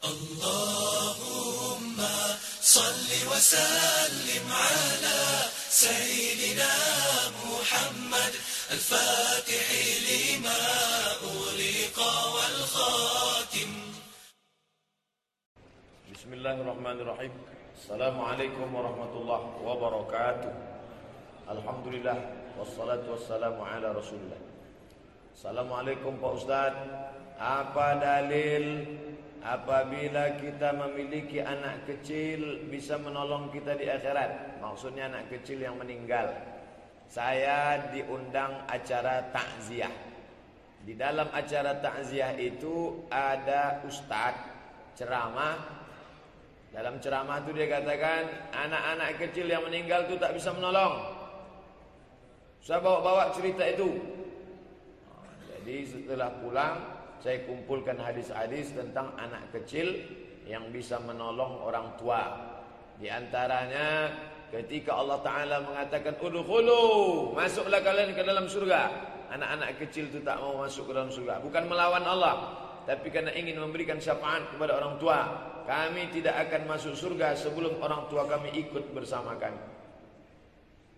اللهم صل وسلم على سيدنا محمد الفاتح لما أغلق والخاتم. بسم الله الرحمن الرحيم. السلام عليكم ورحمة الله وبركاته. الحمد لله والصلاة والسلام على رسول الله. Assalamualaikum Pak Ustaz. Apa dalil Apabila kita memiliki anak kecil Bisa menolong kita di akhirat. Maksudnya anak kecil yang meninggal. Saya diundang acara takziah. Di dalam acara takziah itu Ada ustaz Ceramah. Dalam ceramah itu dia katakan Anak-anak kecil yang meninggal itu tak bisa menolong. Saya bawa-bawa cerita itu. Jadi setelah pulang saya kumpulkan hadis-hadis tentang anak kecil yang bisa menolong orang tua. Di antaranya ketika Allah Taala mengatakan udkhulu, masuklah kalian ke dalam surga. Anak-anak kecil itu tak mau masuk ke dalam surga, bukan melawan Allah, tapi karena ingin memberikan syafaat kepada orang tua. Kami tidak akan masuk surga sebelum orang tua kami ikut bersama kami.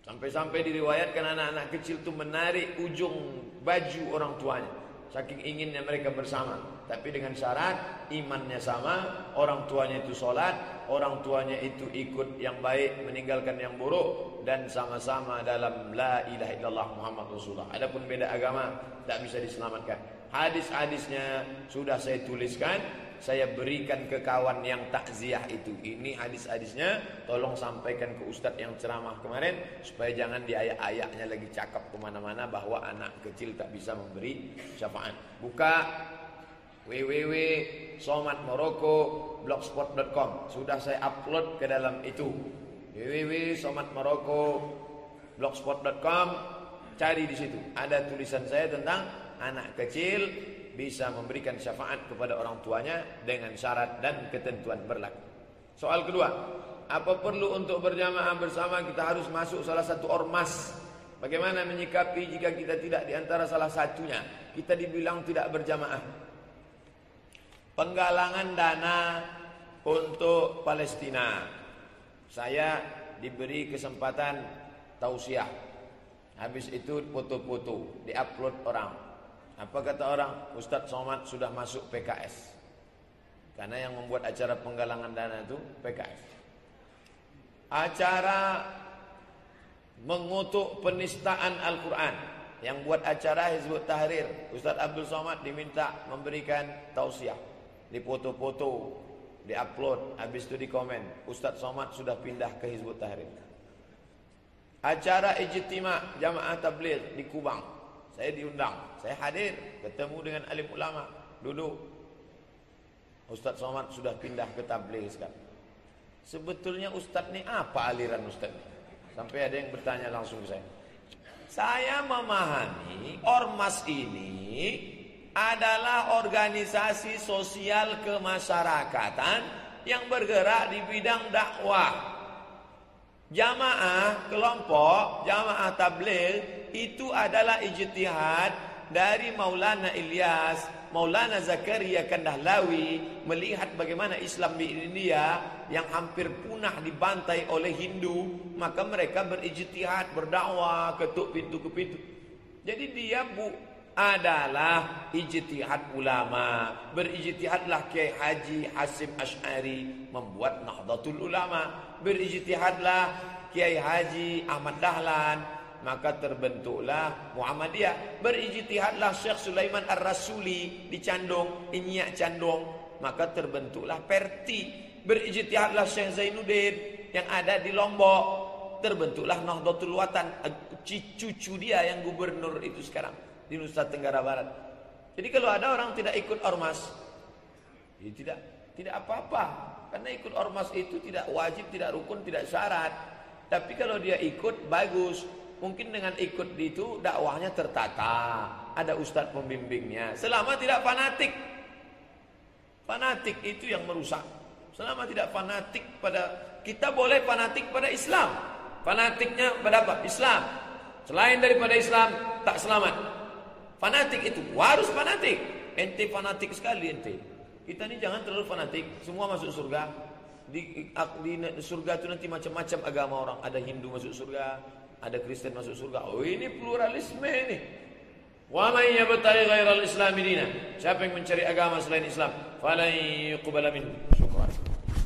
Sampai-sampai diriwayatkan anak-anak kecil itu menarik ujung baju orang tuanya. Saking inginnya mereka bersama. Tapi dengan syarat imannya sama, orang tuanya itu sholat, orang tuanya itu ikut yang baik, meninggalkan yang buruk. Dan sama-sama dalam la ilaha illallah Muhammad Rasulullah. Adapun beda agama, tak bisa diselamatkan. Hadis-hadisnya sudah saya tuliskan saya berikan ke kawan yang takziah itu. Ini hadis-hadisnya tolong sampaikan ke ustadz yang ceramah kemarin supaya jangan di ayat-ayatnya lagi cakap ke mana-mana bahwa anak kecil tak bisa memberi syafaat. Buka www.somatmoroko.blogspot.com Sudah saya upload ke dalam itu. www.somatmoroko.blogspot.com Cari di situ. Ada tulisan saya tentang anak kecil bisa memberikan syafaat kepada orang tuanya dengan syarat dan ketentuan berlaku. Soal kedua, apa perlu untuk berjamaah bersama kita harus masuk salah satu ormas? Bagaimana menyikapi jika kita tidak di antara salah satunya? Kita dibilang tidak berjamaah. Penggalangan dana untuk Palestina. Saya diberi kesempatan tausiah. Habis itu foto-foto diupload orang. Apa kata orang? Ustadz Somad sudah masuk PKS. Karena yang membuat acara penggalangan dana itu PKS. Acara mengutuk penistaan Al-Quran. Yang buat acara Hizbut Tahrir. Ustadz Abdul Somad diminta memberikan tausiah. Di foto-foto, di upload, habis itu di komen. Ustadz Somad sudah pindah ke Hizbut Tahrir. Acara ijtima jamaah tabligh di Kubang. Saya diundang, saya hadir, ketemu dengan alim ulama, duduk. Ustaz Somad sudah pindah ke tabligh sekarang. Sebetulnya Ustaz ni apa aliran Ustaz ni? Sampai ada yang bertanya langsung ke saya. Saya memahami ormas ini adalah organisasi sosial kemasyarakatan yang bergerak di bidang dakwah. Jamaah kelompok, jamaah tabligh itu adalah ijtihad dari Maulana Ilyas, Maulana Zakaria Kandahlawi melihat bagaimana Islam di India yang hampir punah dibantai oleh Hindu, maka mereka berijtihad, berdakwah, ketuk pintu ke pintu. Jadi dia bu adalah ijtihad ulama. Berijtihadlah Kiai Haji Hasim Ash'ari membuat Nahdlatul Ulama. Berijtihadlah Kiai Haji Ahmad Dahlan maka terbentuklah Muhammadiyah. Berijtihadlah Syekh Sulaiman Ar-Rasuli di Candong, Inyak Candong, maka terbentuklah Perti. Berijtihadlah Syekh Zainuddin yang ada di Lombok, terbentuklah Nahdlatul Watan, cucu dia yang gubernur itu sekarang di Nusa Tenggara Barat. Jadi kalau ada orang tidak ikut ormas, ya tidak tidak apa-apa. Karena ikut ormas itu tidak wajib, tidak rukun, tidak syarat. Tapi kalau dia ikut bagus. Mungkin dengan ikut itu dakwahnya tertata. Ada ustadz pembimbingnya. Selama tidak fanatik. Fanatik itu yang merusak. Selama tidak fanatik pada kita boleh fanatik pada Islam. Fanatiknya pada apa? Islam. Selain daripada Islam tak selamat. Fanatik itu harus fanatik. Ente fanatik sekali ente. Kita ini jangan terlalu fanatik, semua masuk surga. Di, di surga itu nanti macam-macam agama orang. Ada Hindu masuk surga, ada Kristen masuk surga. Oh ini pluralisme ini. Wa man yabtaghi ghairal islam dinan. Siapa yang mencari agama selain Islam, falan yuqbala minhu. Syukran.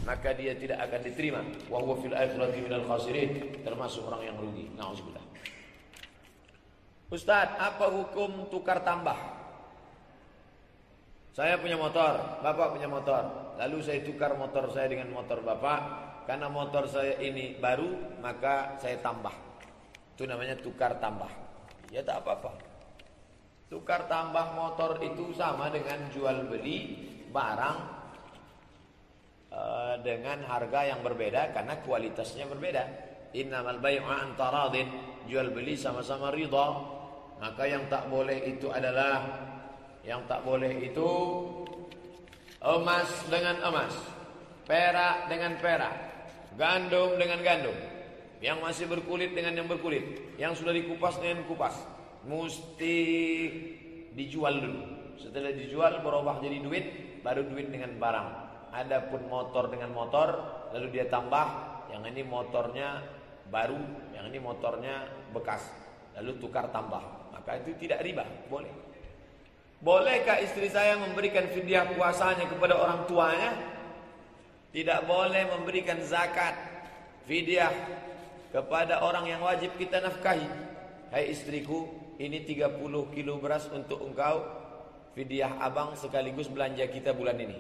Maka dia tidak akan diterima. Wa huwa fil akhirati minal khasirin, termasuk orang yang rugi. Nauzubillah. Ustaz, apa hukum tukar tambah? Saya punya motor, Bapak punya motor. Lalu saya tukar motor saya dengan motor Bapak. Karena motor saya ini baru, maka saya tambah. Itu namanya tukar tambah. Ya tak apa-apa. Tukar tambah motor itu sama dengan jual beli barang uh, dengan harga yang berbeda karena kualitasnya berbeda. Innamal bai'u an taradin. Jual beli sama-sama ridha. Maka yang tak boleh itu adalah yang tak boleh itu emas dengan emas, perak dengan perak, gandum dengan gandum. Yang masih berkulit dengan yang berkulit, yang sudah dikupas dengan kupas. Mesti dijual dulu. Setelah dijual berubah jadi duit, baru duit dengan barang. Adapun motor dengan motor, lalu dia tambah, yang ini motornya baru, yang ini motornya bekas. Lalu tukar tambah. Maka itu tidak riba, boleh. Bolehkah istri saya memberikan fidyah puasanya kepada orang tuanya? Tidak boleh memberikan zakat fidyah kepada orang yang wajib kita nafkahi. Hai istriku, ini 30 kilo beras untuk engkau fidyah abang sekaligus belanja kita bulan ini.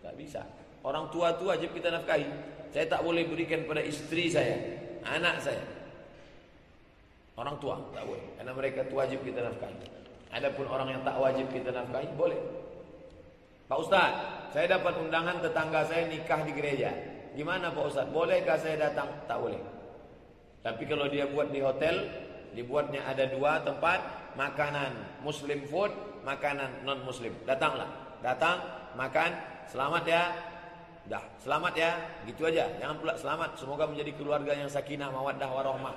Tak bisa. Orang tua itu wajib kita nafkahi. Saya tak boleh berikan pada istri saya, anak saya. Orang tua tak boleh karena mereka itu wajib kita nafkahi. Adapun orang yang tak wajib kita nafkahi boleh. Pak Ustaz, saya dapat undangan tetangga saya nikah di gereja. Gimana Pak Ustaz? Bolehkah saya datang? Tak boleh. Tapi kalau dia buat di hotel, dibuatnya ada dua tempat makanan Muslim food, makanan non Muslim. Datanglah, datang makan, selamat ya. Dah, selamat ya. Gitu aja. Jangan pula selamat. Semoga menjadi keluarga yang sakinah, mawaddah, warahmah.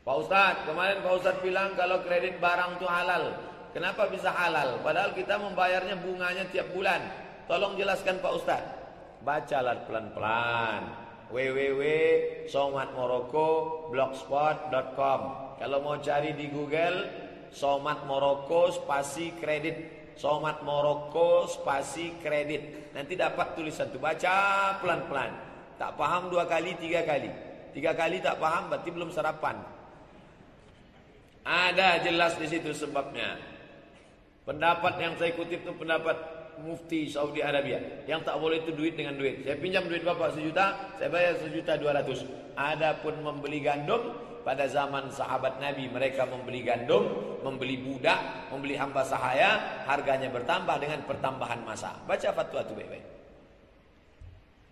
Pak Ustaz, kemarin Pak Ustaz bilang kalau kredit barang itu halal. Kenapa bisa halal? Padahal kita membayarnya bunganya tiap bulan. Tolong jelaskan Pak Ustaz. Bacalah pelan-pelan. www.somatmoroko.blogspot.com Kalau mau cari di Google, Somat Moroko spasi kredit. Somat Moroko spasi kredit. Nanti dapat tulisan itu. Baca pelan-pelan. Tak paham dua kali, tiga kali. Tiga kali tak paham berarti belum sarapan. Ada jelas di situ sebabnya. Pendapat yang saya kutip itu pendapat mufti Saudi Arabia. Yang tak boleh itu duit dengan duit. Saya pinjam duit bapak sejuta, saya bayar sejuta dua ratus. Adapun membeli gandum, pada zaman sahabat Nabi mereka membeli gandum, membeli budak, membeli hamba sahaya, harganya bertambah dengan pertambahan masa. Baca fatwa itu baik-baik.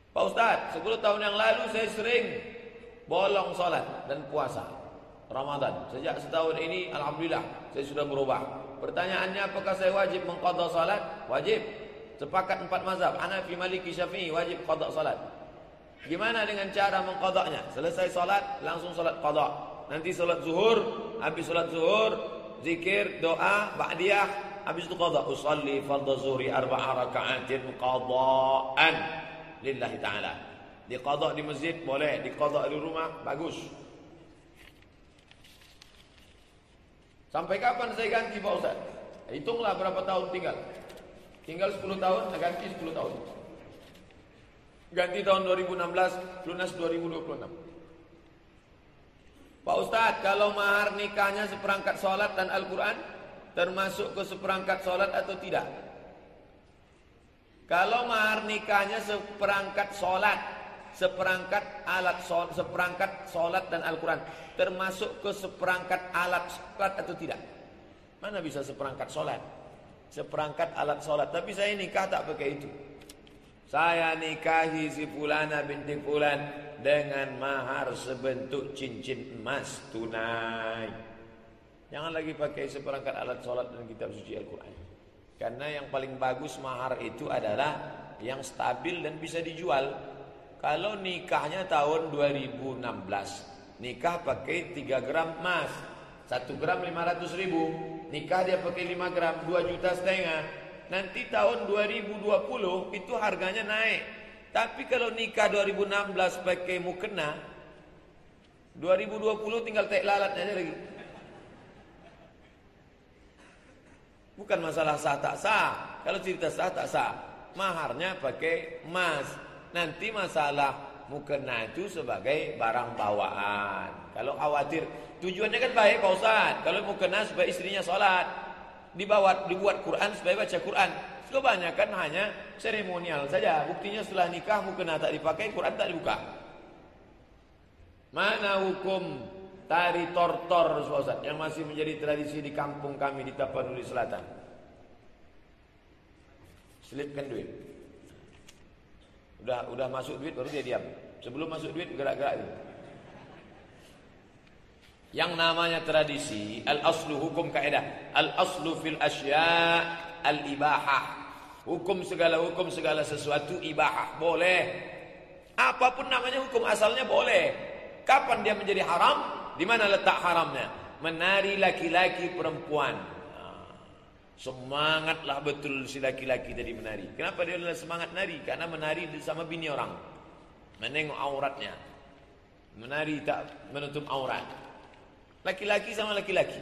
Pak Ustaz, 10 tahun yang lalu saya sering bolong salat dan puasa. Ramadan. Sejak setahun ini alhamdulillah saya sudah berubah. Pertanyaannya apakah saya wajib mengqadha salat? Wajib. Sepakat empat mazhab, Hanafi, Maliki, Syafi'i wajib qadha salat. Gimana dengan cara mengqadhanya? Selesai salat langsung salat qadha. Nanti salat zuhur, habis salat zuhur, zikir, doa, ba'diyah, habis itu qadha. Usalli fardhu zuhri arba'a raka'atin qadha'an lillahi ta'ala. Diqadha di masjid boleh, diqadha di rumah bagus. Sampai kapan saya ganti Pak Ustaz? Hitunglah berapa tahun tinggal. Tinggal 10 tahun, saya ganti 10 tahun. Ganti tahun 2016, lunas 2026. Pak Ustaz, kalau mahar nikahnya seperangkat sholat dan Al-Quran, termasuk ke seperangkat sholat atau tidak? Kalau mahar nikahnya seperangkat sholat, seperangkat alat sholat, seperangkat sholat dan Al-Quran, termasuk ke seperangkat alat sholat atau tidak? Mana bisa seperangkat sholat? Seperangkat alat sholat. Tapi saya nikah tak pakai itu. Saya nikahi si Fulana binti Fulan dengan mahar sebentuk cincin emas tunai. Jangan lagi pakai seperangkat alat sholat dan kitab suci Al-Quran. Karena yang paling bagus mahar itu adalah yang stabil dan bisa dijual. Kalau nikahnya tahun 2016 Nikah pakai 3 gram emas 1 gram 500 ribu nikah dia pakai 5 gram 2 juta setengah. Nanti tahun 2020 itu harganya naik. Tapi kalau nikah 2016 pakai mukena 2020 tinggal tek lalatnya aja lagi. Bukan masalah sah tak sah. Kalau cerita sah tak sah. Maharnya pakai emas. Nanti masalah mukena itu sebagai barang bawaan. Kalau khawatir tujuannya kan baik Pak Ustaz. Kalau mukena supaya istrinya sholat. Dibawa dibuat Quran supaya baca Quran. Kebanyakan hanya seremonial saja. Buktinya setelah nikah mukena tak dipakai, Quran tak dibuka. Mana hukum tari tortor Ustaz yang masih menjadi tradisi di kampung kami di Tapanuli Selatan. Selipkan duit. Udah udah masuk duit baru dia diam. Sebelum masuk duit gerak-gerak itu. Yang namanya tradisi, al-aslu hukum kaidah. Al-aslu fil asya al-ibahah. Hukum segala hukum segala sesuatu ibahah, boleh. Apa pun namanya hukum asalnya boleh. Kapan dia menjadi haram? Di mana letak haramnya? Menari laki-laki perempuan. Semangatlah betul si laki-laki tadi menari. Kenapa dia semangat nari? Karena menari bersama bini orang. Menengok auratnya. Menari tak menutup aurat. Laki-laki sama laki-laki.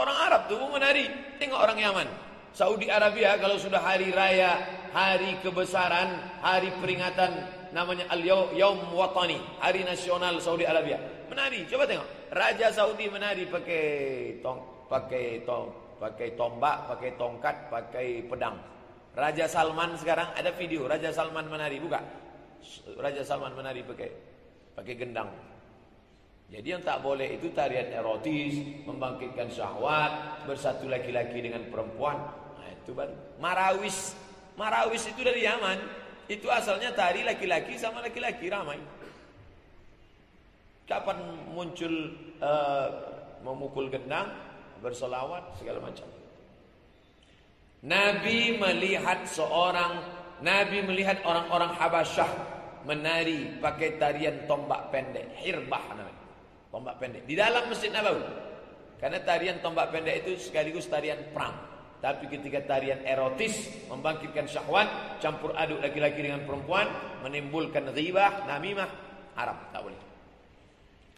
Orang Arab tuh menari. Tengok orang Yaman. Saudi Arabia kalau sudah hari raya, hari kebesaran, hari peringatan namanya Al-Yaum Watani, hari nasional Saudi Arabia. Menari, coba tengok. Raja Saudi menari pakai tong, pakai tong, pakai tombak, pakai tongkat, pakai pedang. Raja Salman sekarang ada video Raja Salman menari, buka. Raja Salman menari pakai pakai gendang. Jadi yang tak boleh itu tarian erotis, membangkitkan syahwat, bersatu laki-laki dengan perempuan. Nah, itu baru marawis. Marawis itu dari Yaman. Itu asalnya tari laki-laki sama laki-laki ramai. Kapan muncul uh, memukul gendang, bersolawat segala macam. Nabi melihat seorang Nabi melihat orang-orang Habasyah menari pakai tarian tombak pendek, hirbah namanya. Tombak pendek di dalam Masjid Nabawi. Karena tarian tombak pendek itu sekaligus tarian perang. Tapi ketika tarian erotis membangkitkan syahwat, campur aduk laki-laki dengan perempuan, menimbulkan ghibah, namimah, haram, tak boleh.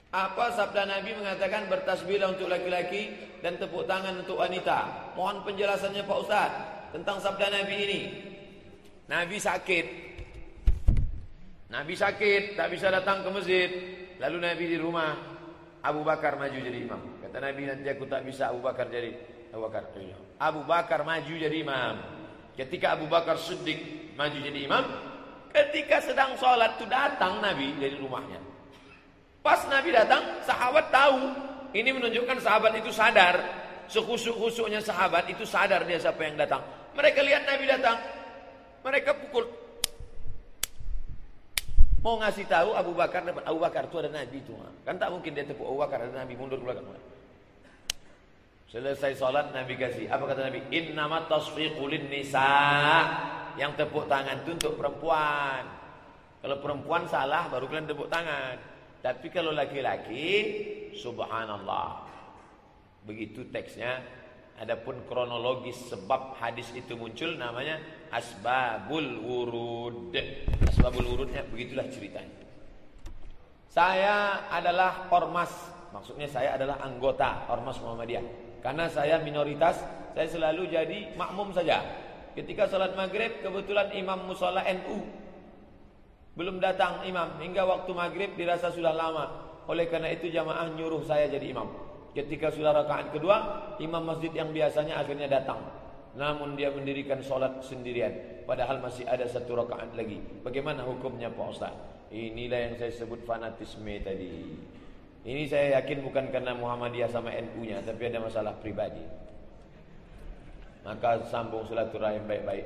Apa sabda Nabi mengatakan bertasbihlah untuk laki-laki dan tepuk tangan untuk wanita. Mohon penjelasannya Pak Ustaz tentang sabda Nabi ini. Nabi sakit. Nabi sakit, tak bisa datang ke masjid. Lalu Nabi di rumah Abu Bakar maju jadi imam. Kata Nabi nanti aku tak bisa Abu Bakar jadi Abu Bakar. Abu Bakar maju jadi imam. Ketika Abu Bakar Siddiq maju jadi imam, ketika sedang sholat itu datang Nabi dari rumahnya. Pas Nabi datang, sahabat tahu. Ini menunjukkan sahabat itu sadar. Sekhusuk-khusuknya sahabat itu sadar dia siapa yang datang. Mereka lihat Nabi datang. Mereka pukul. Mau ngasih tahu Abu Bakar dapat Abu Bakar itu ada Nabi itu. Kan tak mungkin dia tepuk Abu Bakar ada Nabi mundur ke belakang. Selesai sholat Nabi kasih. Apa kata Nabi? Innama tasfiqulin nisa. Yang tepuk tangan itu untuk perempuan. Kalau perempuan salah baru kalian tepuk tangan. Tapi kalau laki-laki, subhanallah. Begitu teksnya. Adapun kronologis sebab hadis itu muncul namanya asbabul wurud. Asbabul wurudnya begitulah ceritanya. Saya adalah ormas, maksudnya saya adalah anggota ormas Muhammadiyah. Karena saya minoritas, saya selalu jadi makmum saja. Ketika salat maghrib kebetulan imam musola NU belum datang imam hingga waktu maghrib dirasa sudah lama. Oleh karena itu jamaah nyuruh saya jadi imam. Ketika sudah rakaat kedua, imam masjid yang biasanya akhirnya datang. Namun dia mendirikan solat sendirian. Padahal masih ada satu rakaat lagi. Bagaimana hukumnya Pak Ustaz? Inilah yang saya sebut fanatisme tadi. Ini saya yakin bukan karena Muhammadiyah sama NU-nya, tapi ada masalah pribadi. Maka sambung silaturahim baik-baik.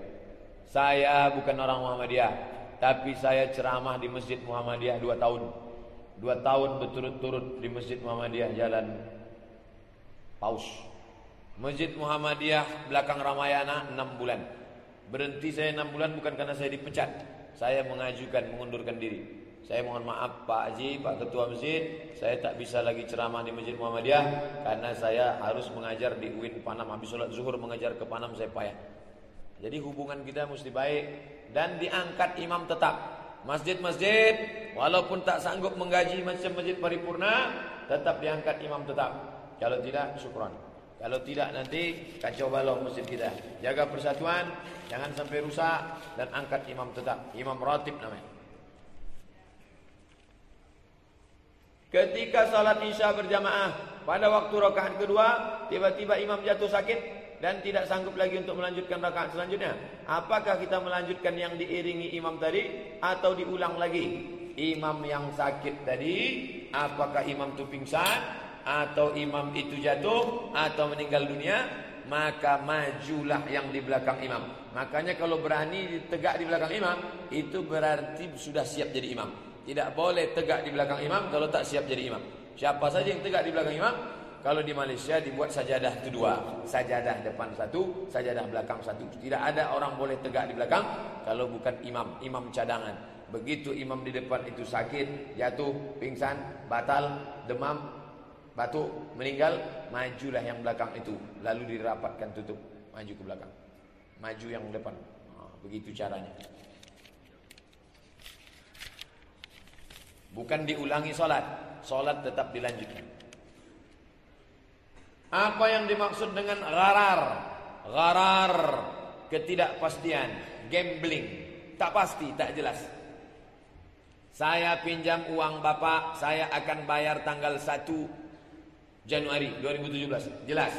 Saya bukan orang Muhammadiyah, tapi saya ceramah di Masjid Muhammadiyah dua tahun. Dua tahun berturut-turut di Masjid Muhammadiyah Jalan Paus. Masjid Muhammadiyah belakang Ramayana enam bulan. Berhenti saya enam bulan bukan karena saya dipecat. Saya mengajukan mengundurkan diri. Saya mohon maaf Pak Haji, Pak Ketua Masjid, saya tak bisa lagi ceramah di Masjid Muhammadiyah karena saya harus mengajar di UIN Panam. Habis sholat zuhur mengajar ke Panam saya payah. Jadi hubungan kita mesti baik dan diangkat imam tetap. Masjid-masjid walaupun tak sanggup menggaji macam masjid paripurna, tetap diangkat imam tetap. Kalau tidak, syukran. Kalau tidak nanti kacau balau masjid kita. Jaga persatuan, jangan sampai rusak dan angkat imam tetap. Imam ratib namanya. Ketika salat Isya berjamaah pada waktu rakaat kedua, tiba-tiba imam jatuh sakit dan tidak sanggup lagi untuk melanjutkan rakaat selanjutnya. Apakah kita melanjutkan yang diiringi imam tadi atau diulang lagi? Imam yang sakit tadi, apakah imam itu pingsan atau imam itu jatuh atau meninggal dunia? Maka majulah yang di belakang imam. Makanya kalau berani tegak di belakang imam, itu berarti sudah siap jadi imam. Tidak boleh tegak di belakang imam kalau tak siap jadi imam. Siapa saja yang tegak di belakang imam, kalau di Malaysia dibuat sajadah kedua, sajadah depan satu, sajadah belakang satu. Tidak ada orang boleh tegak di belakang kalau bukan imam, imam cadangan. Begitu imam di depan itu sakit, jatuh, pingsan, batal, demam, batuk, meninggal, majulah yang belakang itu, lalu dirapatkan tutup, maju ke belakang. Maju yang depan. Nah, begitu caranya. Bukan diulangi solat Solat tetap dilanjutkan Apa yang dimaksud dengan gharar? Gharar Ketidakpastian Gambling. Tak pasti, tak jelas. Saya pinjam uang bapak Saya akan bayar tanggal 1 Januari 2017 Jelas.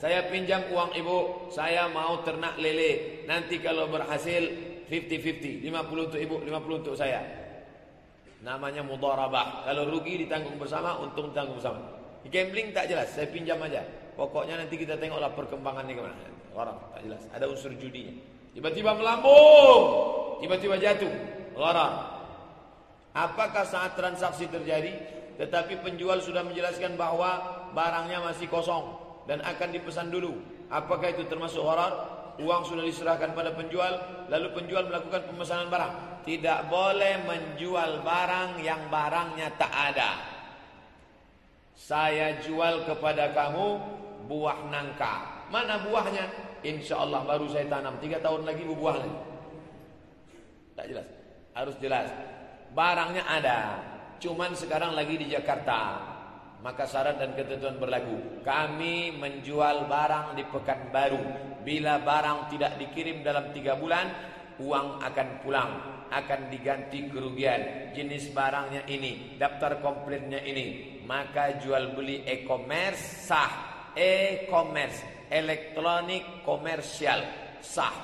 Saya pinjam uang ibu Saya mau ternak lele. Nanti kalau berhasil 50-50 50 untuk ibu, 50 untuk saya. Namanya mudharabah. Kalau rugi ditanggung bersama, untung ditanggung bersama. Gambling tak jelas, saya pinjam aja. Pokoknya nanti kita tengoklah perkembangannya ke mana. Orang tak jelas, ada unsur judinya. Tiba-tiba melambung, tiba-tiba jatuh. Gharar. Apakah saat transaksi terjadi, tetapi penjual sudah menjelaskan bahwa barangnya masih kosong dan akan dipesan dulu. Apakah itu termasuk gharar? Uang sudah diserahkan pada penjual, lalu penjual melakukan pemesanan barang. Tidak boleh menjual barang yang barangnya tak ada. Saya jual kepada kamu buah nangka. Mana buahnya? Insya Allah baru saya tanam. Tiga tahun lagi berbuah lagi. Tak jelas. Harus jelas. Barangnya ada. Cuman sekarang lagi di Jakarta. Maka syarat dan ketentuan berlaku. Kami menjual barang di Pekanbaru. Bila barang tidak dikirim dalam tiga bulan, uang akan pulang akan diganti kerugian jenis barangnya ini daftar komplainnya ini maka jual beli e-commerce sah e-commerce elektronik komersial sah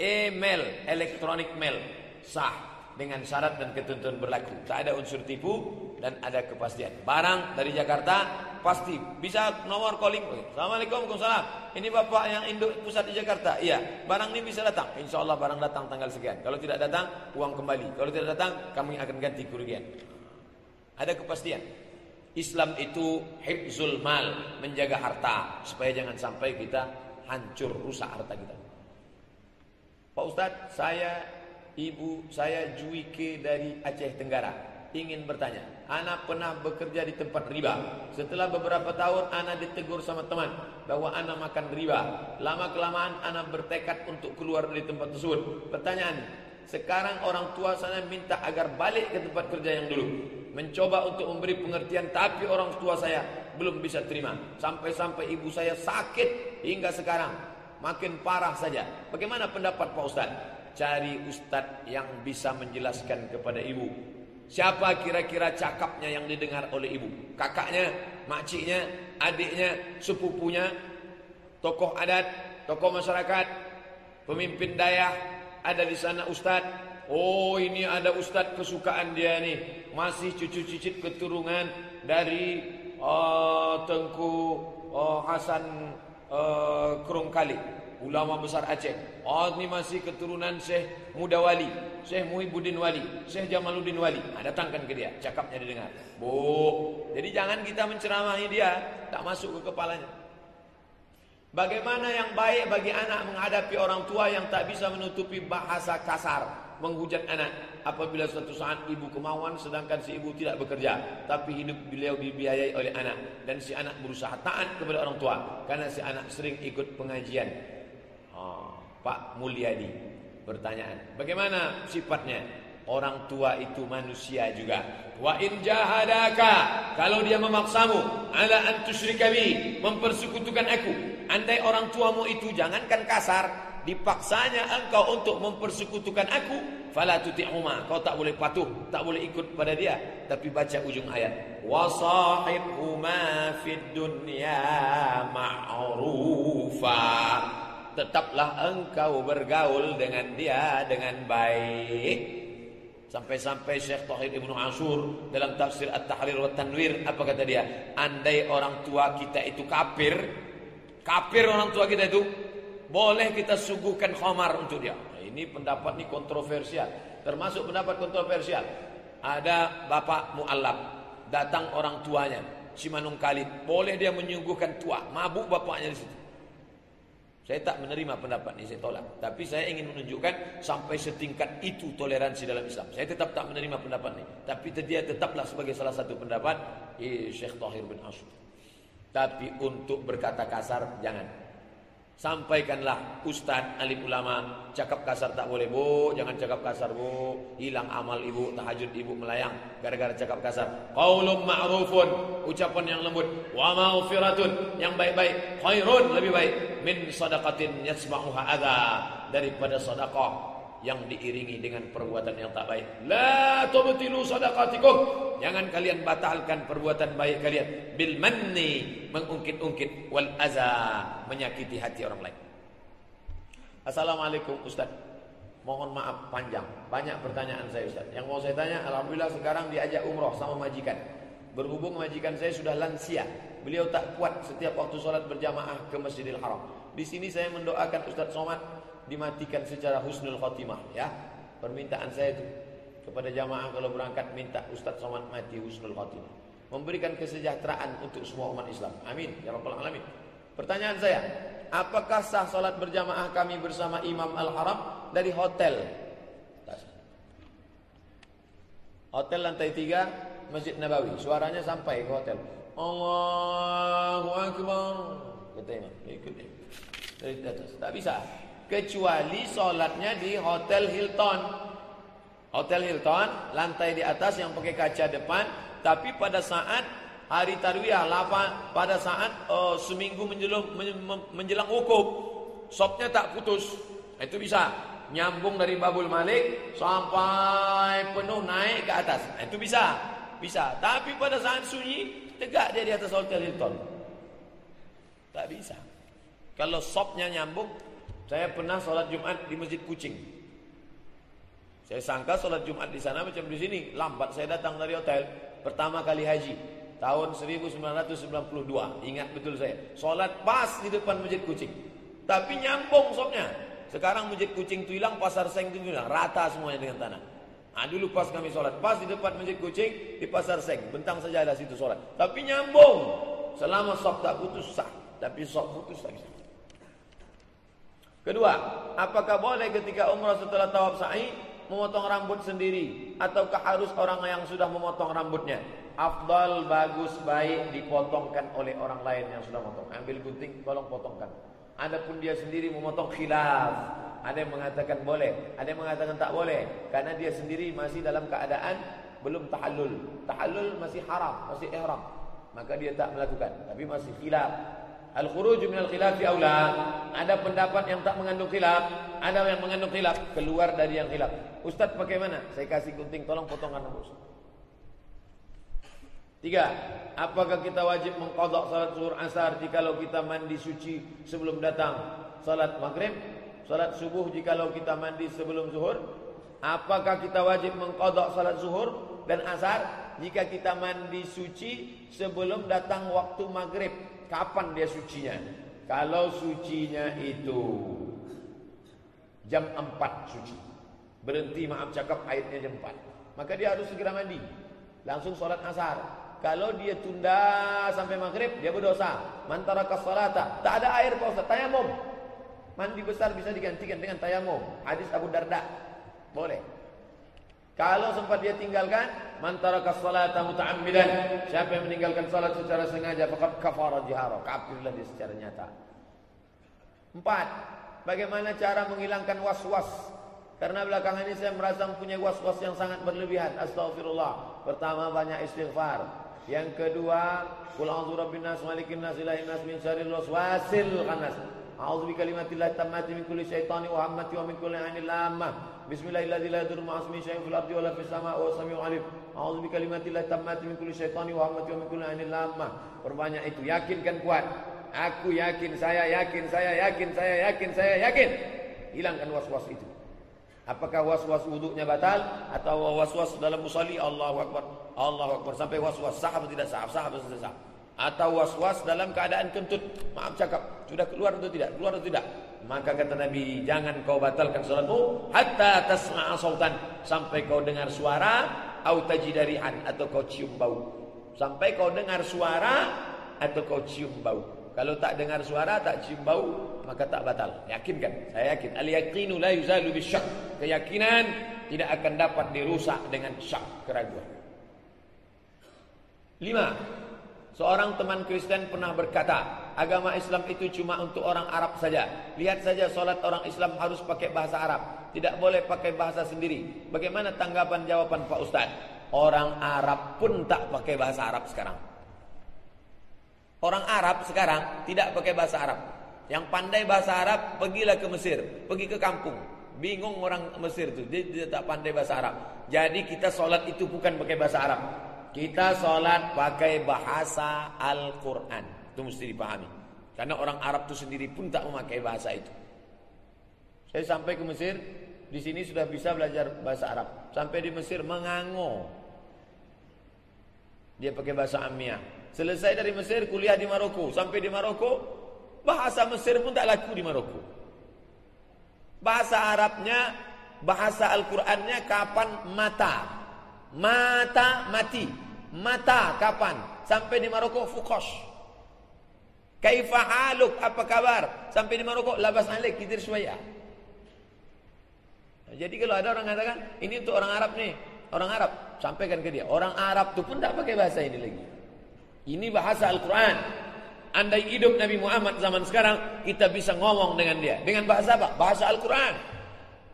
email elektronik mail sah dengan syarat dan ketentuan berlaku. Tak ada unsur tipu dan ada kepastian. Barang dari Jakarta pasti bisa nomor calling. Assalamualaikum, Waalaikumsalam. Ini bapak yang induk pusat di Jakarta. Iya, barang ini bisa datang. Insya Allah barang datang tanggal sekian. Kalau tidak datang, uang kembali. Kalau tidak datang, kami akan ganti kerugian. Ada kepastian. Islam itu hibzul mal, menjaga harta supaya jangan sampai kita hancur rusak harta kita. Pak Ustadz, saya Ibu saya Juike dari Aceh Tenggara ingin bertanya. Anak pernah bekerja di tempat riba. Setelah beberapa tahun anak ditegur sama teman bahwa anak makan riba. Lama kelamaan anak bertekad untuk keluar dari tempat tersebut. Pertanyaan, sekarang orang tua sana minta agar balik ke tempat kerja yang dulu. Mencoba untuk memberi pengertian tapi orang tua saya belum bisa terima. Sampai-sampai ibu saya sakit hingga sekarang. Makin parah saja. Bagaimana pendapat Pak Ustaz? cari ustadz yang bisa menjelaskan kepada ibu. Siapa kira-kira cakapnya yang didengar oleh ibu? Kakaknya, makciknya, adiknya, sepupunya, tokoh adat, tokoh masyarakat, pemimpin daya, ada di sana ustadz. Oh ini ada ustadz kesukaan dia nih. Masih cucu cicit keturunan dari uh, Tengku uh, Hasan uh, Kerongkali ulama besar Aceh. Oh ini masih keturunan Syekh Muda Wali, Syekh Muhyiddin Wali, Syekh Jamaluddin Wali. Nah, datangkan ke dia, cakapnya didengar. Bu, jadi jangan kita menceramahi dia, tak masuk ke kepalanya. Bagaimana yang baik bagi anak menghadapi orang tua yang tak bisa menutupi bahasa kasar? menghujat anak. Apabila suatu saat ibu kemauan sedangkan si ibu tidak bekerja tapi hidup beliau dibiayai oleh anak. Dan si anak berusaha taat kepada orang tua karena si anak sering ikut pengajian. Oh, Pak Mulyadi pertanyaan. Bagaimana sifatnya? Orang tua itu manusia juga. Wa in jahadaka kalau dia memaksamu ala an tusyrika bi mempersekutukan aku andai orang tuamu itu jangankan kasar dipaksanya engkau untuk mempersekutukan aku fala tuti'huma. Kau tak boleh patuh tak boleh ikut pada dia. Tapi baca ujung ayat. Wasahibhuma fid dunya ma'rufa. Tetaplah engkau bergaul dengan dia dengan baik. Sampai-sampai Syekh Tauhid Ibnu Ashur dalam tafsir At-Tahrir wa Tanwir apa kata dia? Andai orang tua kita itu kafir, kafir orang tua kita itu, boleh kita suguhkan khamar untuk dia. Nah, ini pendapat ini kontroversial. Termasuk pendapat kontroversial. Ada bapak mu'allab. Datang orang tuanya. Si Manung Khalid. Boleh dia menyuguhkan tua. Mabuk bapaknya di situ. Saya tak menerima pendapat ini, saya tolak. Tapi saya ingin menunjukkan sampai setingkat itu toleransi dalam Islam. Saya tetap tak menerima pendapat ini. Tapi dia tetaplah sebagai salah satu pendapat eh, Syekh Tahir bin Ashur. Tapi untuk berkata kasar, jangan. Sampaikanlah Ustaz alim ulama Cakap kasar tak boleh bu. Jangan cakap kasar bu. Hilang amal ibu Tahajud ibu melayang Gara-gara cakap kasar. Qaulum ma'rufun Ucapan yang lembut. Wa ma'ufiratun Yang baik-baik. Khairun lebih baik. Min sadaqatin yasma'uha adha Daripada sadaqah yang diiringi dengan perbuatan yang tak baik. La tubtilu sadaqatikum. Jangan kalian batalkan perbuatan baik kalian bil manni mengungkit-ungkit wal aza menyakiti hati orang lain. Assalamualaikum Ustaz. Mohon maaf panjang, banyak pertanyaan saya Ustaz. Yang mau saya tanya, alhamdulillah sekarang diajak umroh sama majikan. Berhubung majikan saya sudah lansia, beliau tak kuat setiap waktu sholat berjamaah ke Masjidil Haram. Di sini saya mendoakan Ustaz Somad dimatikan secara husnul khotimah ya. Permintaan saya itu kepada jamaah kalau berangkat minta Ustaz Somad mati husnul khotimah. Memberikan kesejahteraan untuk semua umat Islam. Amin ya rabbal alamin. Pertanyaan saya, apakah sah salat berjamaah kami bersama Imam Al-Haram dari hotel? Hotel lantai 3 Masjid Nabawi. Suaranya sampai ke hotel. Allahu Akbar. Kata Imam. Ikut Dari atas. Tak bisa kecuali sholatnya di Hotel Hilton. Hotel Hilton, lantai di atas yang pakai kaca depan, tapi pada saat hari tarwiyah, pada saat uh, seminggu menjelang, menjelang wukuf, sopnya tak putus. Itu bisa nyambung dari Babul Malik sampai penuh naik ke atas. Itu bisa, bisa. Tapi pada saat sunyi, tegak dia di atas Hotel Hilton. Tak bisa. Kalau sopnya nyambung, saya pernah sholat Jumat di Masjid Kucing. Saya sangka sholat Jumat di sana macam di sini. Lambat saya datang dari hotel. Pertama kali haji. Tahun 1992. Ingat betul saya. Sholat pas di depan Masjid Kucing. Tapi nyambung sopnya. Sekarang Masjid Kucing itu hilang, Pasar Seng itu hilang. Rata semuanya dengan tanah. Nah, dulu pas kami sholat. Pas di depan Masjid Kucing, di Pasar Seng. Bentang saja ada situ sholat. Tapi nyambung. Selama sop tak putus sah. Tapi sop putus tak bisa. Kedua, apakah boleh ketika umrah setelah tawaf sa'i memotong rambut sendiri ataukah harus orang yang sudah memotong rambutnya? Afdal bagus baik dipotongkan oleh orang lain yang sudah memotong. Ambil gunting, tolong potongkan. Adapun dia sendiri memotong khilaf. Ada yang mengatakan boleh, ada yang mengatakan tak boleh karena dia sendiri masih dalam keadaan belum tahallul. Tahallul masih haram, masih ihram. Maka dia tak melakukan, tapi masih khilaf. Al-khuruj min al-khilafi. Ada pendapat yang tak mengandung khilaf, ada yang mengandung khilaf, keluar dari yang khilaf. Ustaz bagaimana? Saya kasih gunting, tolong potongkan rambut. Tiga, apakah kita wajib mengkodok salat zuhur asar jikalau kita mandi suci sebelum datang salat maghrib? Salat subuh jikalau kita mandi sebelum zuhur? Apakah kita wajib mengkodok salat zuhur dan asar jika kita mandi suci sebelum datang waktu maghrib? Kapan dia sucinya? Kalau sucinya itu jam 4 suci. Berhenti maaf cakap airnya jam 4. Maka dia harus segera mandi. Langsung sholat asar. Kalau dia tunda sampai maghrib, dia berdosa. Mantara kasalata. Tak ada air Pak Ustaz. Tayamum. Mandi besar bisa digantikan dengan tayamum. Hadis Abu Darda. Boleh. Kalau sempat dia tinggalkan, man taraka salata muta'ammidan, siapa yang meninggalkan salat secara sengaja faqad kafara jihara, kafirlah dia secara nyata. Empat, bagaimana cara menghilangkan was-was? Karena belakangan ini saya merasa mempunyai was-was yang sangat berlebihan. Astagfirullah. Pertama banyak istighfar. Yang kedua, qul a'udzu birabbin nas malikin nas ilahin nas min syarril waswasil khannas. A'udzu bikalimatillah tammati min kulli syaitani wa hammati wa min kulli 'ainil lammah. Bismillahirrahmanirrahim. Perbanyak itu, yakinkan kuat. Aku yakin, saya yakin, saya yakin, saya yakin, saya yakin. Hilangkan was-was itu. Apakah was-was wuduknya batal atau was-was dalam musalli Allahu akbar, Allahu akbar sampai was-was sah atau tidak sah, sah atau tidak sah atau was-was dalam keadaan kentut. Maaf cakap, sudah keluar atau tidak? Keluar atau tidak? Maka kata Nabi, jangan kau batalkan salatmu hatta tasma'a sautan sampai kau dengar suara au tajidarihan atau kau cium bau. Sampai kau dengar suara atau kau cium bau. Kalau tak dengar suara, tak cium bau, maka tak batal. Yakin kan? Saya yakin. Al-yaqinu la yuzalu bisyak. Keyakinan tidak akan dapat dirusak dengan syak, keraguan. Lima, Seorang teman Kristen pernah berkata, agama Islam itu cuma untuk orang Arab saja. Lihat saja solat orang Islam harus pakai bahasa Arab. Tidak boleh pakai bahasa sendiri. Bagaimana tanggapan jawaban Pak Ustaz? Orang Arab pun tak pakai bahasa Arab sekarang. Orang Arab sekarang tidak pakai bahasa Arab. Yang pandai bahasa Arab, pergilah ke Mesir. Pergi ke kampung. Bingung orang Mesir itu. Dia, dia tak pandai bahasa Arab. Jadi kita solat itu bukan pakai bahasa Arab. Kita sholat pakai bahasa Al-Quran. Itu mesti dipahami. Karena orang Arab itu sendiri pun tak memakai bahasa itu. Saya sampai ke Mesir, di sini sudah bisa belajar bahasa Arab. Sampai di Mesir mengango. Dia pakai bahasa Amiyah. Selesai dari Mesir, kuliah di Maroko. Sampai di Maroko, bahasa Mesir pun tak laku di Maroko. Bahasa Arabnya, bahasa Al-Qurannya kapan mata. Mata mati. Mata kapan? Sampai di Maroko fukos. Kaifa haluk? Apa kabar? Sampai di Maroko labas alik kitir suaya. Nah, jadi kalau ada orang mengatakan ini untuk orang Arab nih, orang Arab, sampaikan ke dia. Orang Arab itu pun tak pakai bahasa ini lagi. Ini bahasa Al-Quran. Andai hidup Nabi Muhammad zaman sekarang, kita bisa ngomong dengan dia. Dengan bahasa apa? Bahasa Al-Quran.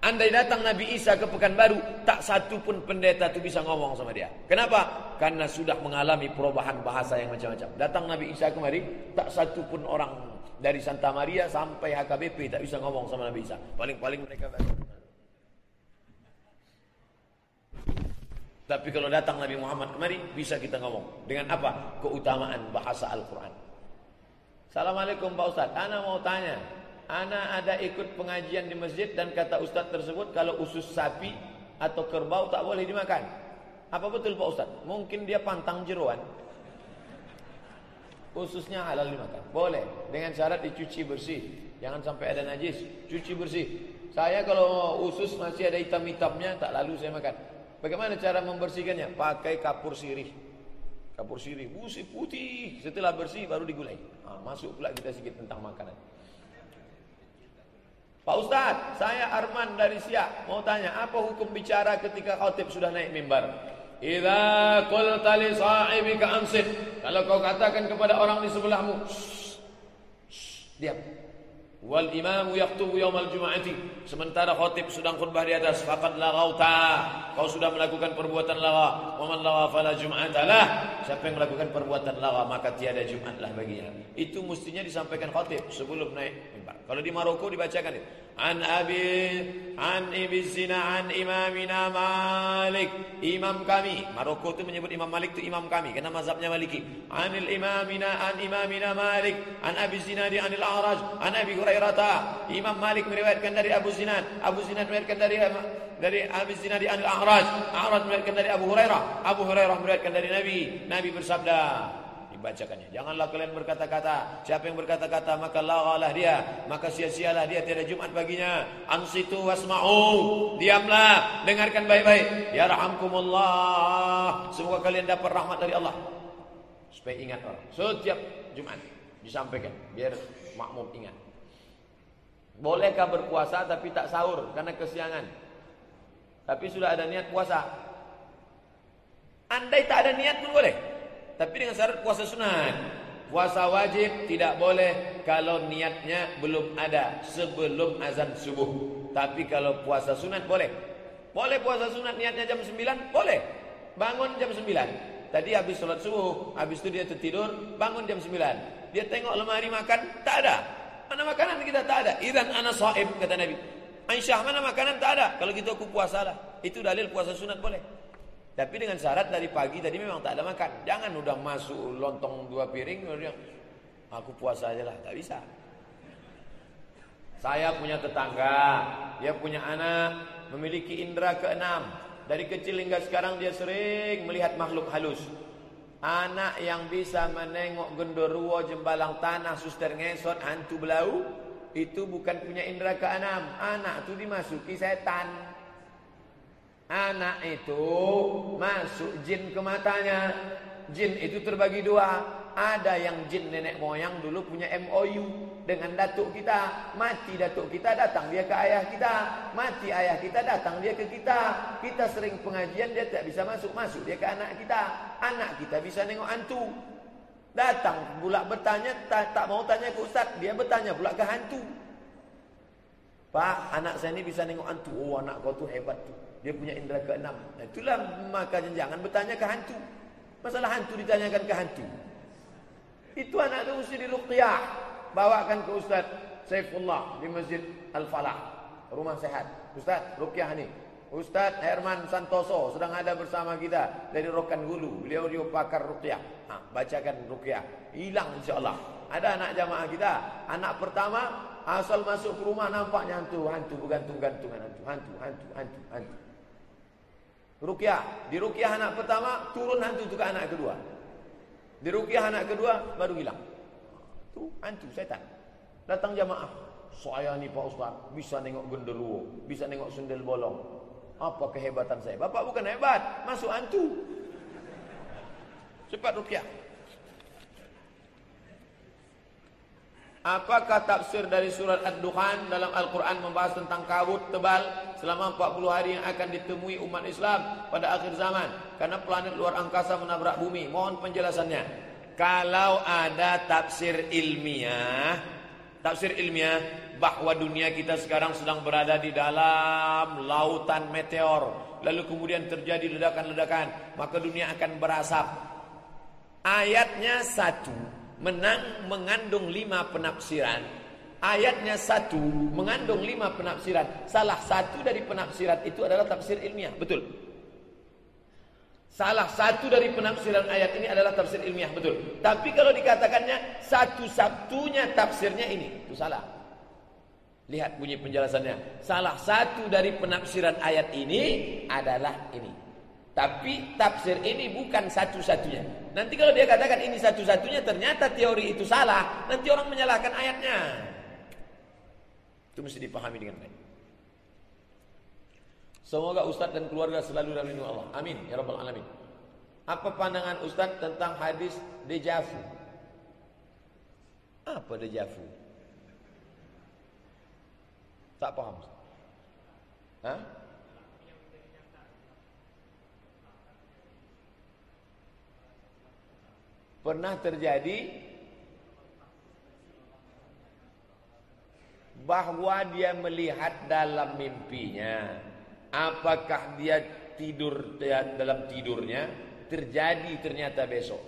Andai datang Nabi Isa ke Pekanbaru, tak satu pun pendeta itu bisa ngomong sama dia. Kenapa? Karena sudah mengalami perubahan bahasa yang macam-macam. Datang Nabi Isa kemari, tak satu pun orang dari Santa Maria sampai HKBP tak bisa ngomong sama Nabi Isa. Paling-paling mereka Tapi kalau datang Nabi Muhammad kemari, bisa kita ngomong. Dengan apa? Keutamaan bahasa Al-Quran. Assalamualaikum Pak Ustaz. Ana mau tanya, Ana ada ikut pengajian di masjid dan kata ustaz tersebut kalau usus sapi atau kerbau tak boleh dimakan. Apa betul Pak Ustaz? Mungkin dia pantang jeruan. Ususnya halal dimakan. Boleh dengan syarat dicuci bersih. Jangan sampai ada najis. Cuci bersih. Saya kalau usus masih ada hitam-hitamnya tak lalu saya makan. Bagaimana cara membersihkannya? Pakai kapur sirih. Kapur sirih, bersih putih. Setelah bersih baru digulai. Nah, masuk pula kita sedikit tentang makanan. Pak Ustadz, saya Arman dari Siak. Mau tanya, apa hukum bicara ketika khotib sudah naik mimbar? Idza qulta li sahibika ansit. Kalau kau katakan kepada orang di sebelahmu, diam. Wal imamu yaktubu yaumal jum'ati. Sementara khotib sedang khutbah di atas, faqad laghauta. Kau sudah melakukan perbuatan lawa. Wa man lawa fala jum'ata lah. Siapa yang melakukan perbuatan lawa maka tiada Jumat lah baginya. Itu mestinya disampaikan khotib sebelum naik mimbar. Kalau di Maroko dibacakan itu. An Abi an Ibi Zina an Imamina Malik. Imam kami. Maroko itu menyebut Imam Malik itu imam kami karena mazhabnya Maliki. Anil Imamina an Imamina Malik an Abi Zinadi anil A'raj an Abi Hurairah. Imam Malik meriwayatkan dari Abu Zinad. Abu Zinad meriwayatkan dari dari Abi Zinadi anil A'raj. A'raj meriwayatkan dari Abu Hurairah. Abu Hurairah meriwayatkan dari Nabi. Nabi bersabda, dibacakannya. Janganlah kalian berkata-kata. Siapa yang berkata-kata maka laghalah dia, maka sia-sialah dia tiada Jumat baginya. Ansitu wasma'u. Diamlah, dengarkan baik-baik. Ya rahamkumullah. Semoga kalian dapat rahmat dari Allah. Supaya ingat orang. Setiap Jumat disampaikan biar makmum ingat. Bolehkah berpuasa tapi tak sahur karena kesiangan? Tapi sudah ada niat puasa. Andai tak ada niat pun boleh. Tapi dengan syarat puasa sunat. Puasa wajib tidak boleh kalau niatnya belum ada sebelum azan subuh. Tapi kalau puasa sunat boleh. Boleh puasa sunat niatnya jam 9? Boleh. Bangun jam 9. Tadi habis sholat subuh, habis itu dia tertidur, bangun jam 9. Dia tengok lemari makan, tak ada. Mana makanan kita tak ada. Iran ana saib kata Nabi. Aisyah mana makanan tak ada. Kalau gitu aku puasa lah. Itu dalil puasa sunat boleh. Tapi dengan syarat dari pagi tadi memang tak ada makan. Jangan udah masuk lontong dua piring, aku puasa aja lah. Tak bisa. Saya punya tetangga, dia punya anak, memiliki indera keenam. Dari kecil hingga sekarang dia sering melihat makhluk halus. Anak yang bisa menengok genderuwo jembalang tanah suster ngesot hantu belau itu bukan punya indera keenam. Anak itu dimasuki setan. Anak itu masuk jin ke matanya. Jin itu terbagi dua. Ada yang jin nenek moyang dulu punya MOU dengan datuk kita. Mati datuk kita datang dia ke ayah kita. Mati ayah kita datang dia ke kita. Kita sering pengajian dia tak bisa masuk. Masuk dia ke anak kita. Anak kita bisa nengok hantu. Datang pula bertanya tak, tak mau tanya ke ustaz. Dia bertanya pula ke hantu. Pak anak saya ni bisa nengok hantu. Oh anak kau tu hebat tu. Dia punya indera keenam. Itulah maka jangan bertanya ke hantu. Masalah hantu ditanyakan ke hantu. Itu anak itu mesti diruqyah. Bawakan ke Ustaz Saifullah di Masjid Al-Falah. Rumah sehat. Ustaz, ruqyah ni. Ustaz Herman Santoso sedang ada bersama kita dari Rokan Hulu. Beliau dia pakar ruqyah. Ha, bacakan ruqyah. Hilang insya-Allah. Ada anak jamaah kita. Anak pertama asal masuk ke rumah nampaknya hantu, hantu bergantung-gantungan hantu, hantu, hantu, hantu, hantu. Rukyah. Di rukyah anak pertama, turun hantu itu ke anak kedua. Di rukyah anak kedua, baru hilang. Itu hantu, setan. Datang jamaah. Saya ni Pak Ustaz, bisa nengok genderuwo, bisa nengok sundel bolong. Apa kehebatan saya? Bapak bukan hebat, masuk hantu. Cepat rukyah. Apakah tafsir dari surat Ad-Dukhan dalam Al-Quran membahas tentang kabut tebal selama 40 hari yang akan ditemui umat Islam pada akhir zaman karena planet luar angkasa menabrak bumi. Mohon penjelasannya. Kalau ada tafsir ilmiah, tafsir ilmiah bahwa dunia kita sekarang sedang berada di dalam lautan meteor, lalu kemudian terjadi ledakan-ledakan, maka dunia akan berasap. Ayatnya satu, menang mengandung lima penafsiran. Ayatnya satu mengandung lima penafsiran. Salah satu dari penafsiran itu adalah tafsir ilmiah. Betul. Salah satu dari penafsiran ayat ini adalah tafsir ilmiah. Betul. Tapi kalau dikatakannya satu-satunya tafsirnya ini. Itu salah. Lihat bunyi penjelasannya. Salah satu dari penafsiran ayat ini adalah ini. Tapi tafsir ini bukan satu-satunya. Nanti kalau dia katakan ini satu-satunya ternyata teori itu salah, nanti orang menyalahkan ayatnya. Itu mesti dipahami dengan baik. Semoga Ustaz dan keluarga selalu dalam lindungan Allah. Amin ya rabbal alamin. Apa pandangan Ustaz tentang hadis dejavu? Apa dejavu? Tak paham. Hah? Pernah terjadi bahwa dia melihat dalam mimpinya apakah dia tidur dalam tidurnya? Terjadi ternyata besok.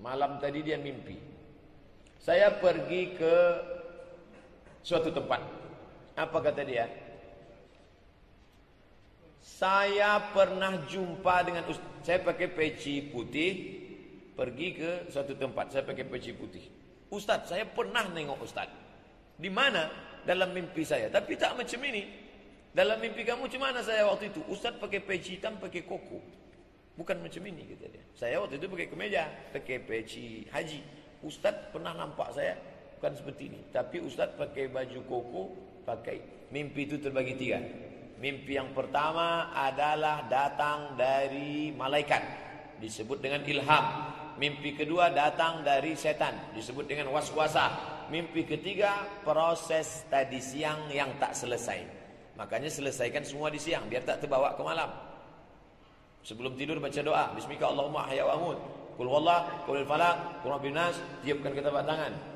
Malam tadi dia mimpi. Saya pergi ke suatu tempat. Apa kata dia? Saya pernah jumpa dengan saya pakai peci putih pergi ke suatu tempat saya pakai peci putih. Ustaz saya pernah nengok Ustaz. Di mana? Dalam mimpi saya. Tapi tak macam ini. Dalam mimpi kamu macam mana saya waktu itu? Ustaz pakai peci hitam pakai koko. Bukan macam ini kata dia. Saya waktu itu pakai kemeja pakai peci haji. Ustaz pernah nampak saya? Bukan seperti ini. Tapi Ustaz pakai baju koko pakai. Mimpi itu terbagi tiga. Mimpi yang pertama adalah datang dari malaikat. Disebut dengan ilham Mimpi kedua datang dari setan disebut dengan waswasa. Mimpi ketiga proses tadi siang yang tak selesai. Makanya selesaikan semua di siang biar tak terbawa ke malam. Sebelum tidur baca doa, amut. Kul wallah, kul falak, kul rabbin nas, tiupkan ke telapak tangan.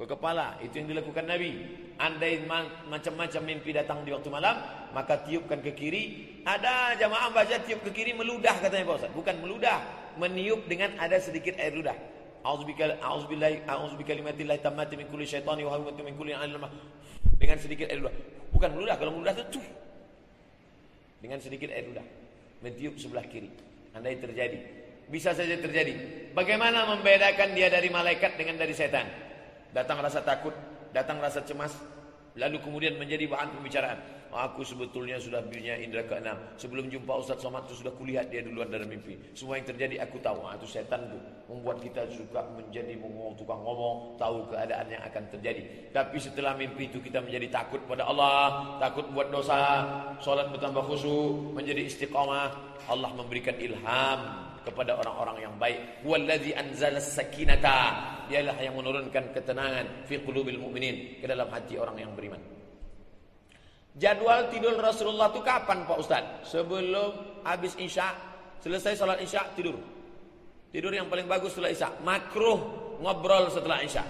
Ke kepala, itu yang dilakukan Nabi. Andai macam-macam mimpi datang di waktu malam, maka tiupkan ke kiri. Ada jamaah baca tiup ke kiri meludah katanya Pak Ustaz. Bukan meludah, meniup dengan ada sedikit air ludah. A'udzubillahi a'udzubikalimatillahi tammati min kulli syaitani wa hammatin min kulli dengan sedikit air ludah. Bukan meludah, kalau meludah itu tuh. Dengan sedikit air ludah. Mentiup sebelah kiri. Andai terjadi. Bisa saja terjadi. Bagaimana membedakan dia dari malaikat dengan dari setan? Datang rasa takut, datang rasa cemas, lalu kemudian menjadi bahan pembicaraan. Aku sebetulnya sudah punya indera keenam. Sebelum jumpa Ustaz Somad itu sudah kulihat dia duluan dalam mimpi. Semua yang terjadi aku tahu. Ah, itu setan itu membuat kita suka menjadi ngomong, tukang ngomong, tahu keadaan yang akan terjadi. Tapi setelah mimpi itu kita menjadi takut pada Allah, takut buat dosa, solat bertambah khusyuk, menjadi istiqamah. Allah memberikan ilham kepada orang-orang yang baik. Wallazi anzala sakinata. Dialah yang menurunkan ketenangan fi qulubil mu'minin ke dalam hati orang yang beriman. Jadwal tidur Rasulullah itu kapan Pak Ustaz? Sebelum habis Isya, selesai sholat Isya tidur. Tidur yang paling bagus setelah Isya. Makruh ngobrol setelah Isya.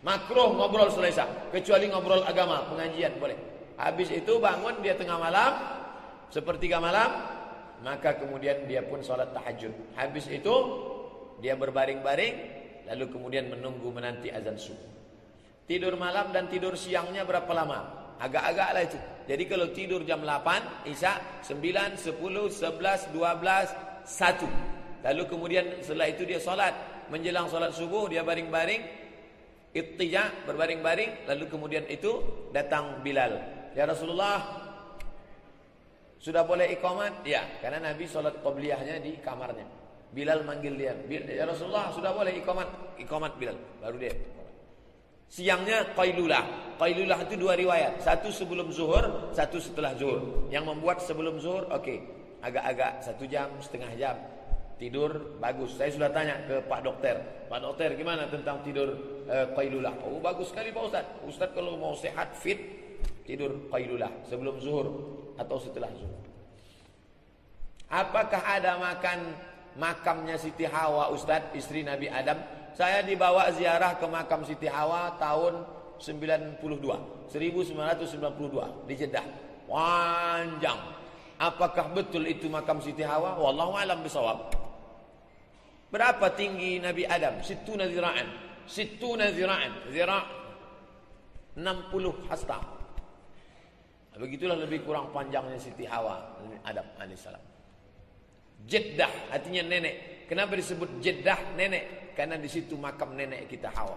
Makruh ngobrol setelah Isya, kecuali ngobrol agama, pengajian boleh. Habis itu bangun dia tengah malam, sepertiga malam, maka kemudian dia pun sholat tahajud. Habis itu dia berbaring-baring, lalu kemudian menunggu menanti azan subuh. Tidur malam dan tidur siangnya berapa lama? Agak-agak lah itu. Jadi kalau tidur jam 8, Isya 9, 10, 11, 12, 1. Lalu kemudian setelah itu dia solat. Menjelang solat subuh dia baring-baring. Ittija berbaring-baring. Lalu kemudian itu datang Bilal. Ya Rasulullah. Sudah boleh ikomat? Ya. Karena Nabi solat qobliyahnya di kamarnya. Bilal manggil dia. Ya Rasulullah sudah boleh ikomat? Ikomat Bilal. Baru dia. Siangnya qailulah. Qailulah itu dua riwayat. Satu sebelum zuhur, satu setelah zuhur. Yang membuat sebelum zuhur, oke. Okay. Agak-agak satu jam, setengah jam. Tidur bagus. Saya sudah tanya ke Pak Dokter. Pak Dokter gimana tentang tidur uh, qailulah? Oh bagus sekali Pak Ustaz. Ustaz kalau mau sehat, fit, tidur qailulah. Sebelum zuhur atau setelah zuhur. Apakah ada makan makamnya Siti Hawa Ustaz, istri Nabi Adam? Saya dibawa ziarah ke makam Siti Hawa tahun 92, 1992 di Jeddah. Panjang. Apakah betul itu makam Siti Hawa? Wallahu alam bisawab. Berapa tinggi Nabi Adam? Situ naziraan. Situ naziraan. Zira' 60 hasta. Begitulah lebih kurang panjangnya Siti Hawa Adam alaihissalam. Jeddah artinya nenek. Kenapa disebut Jeddah nenek? Karena di situ makam nenek kita Hawa.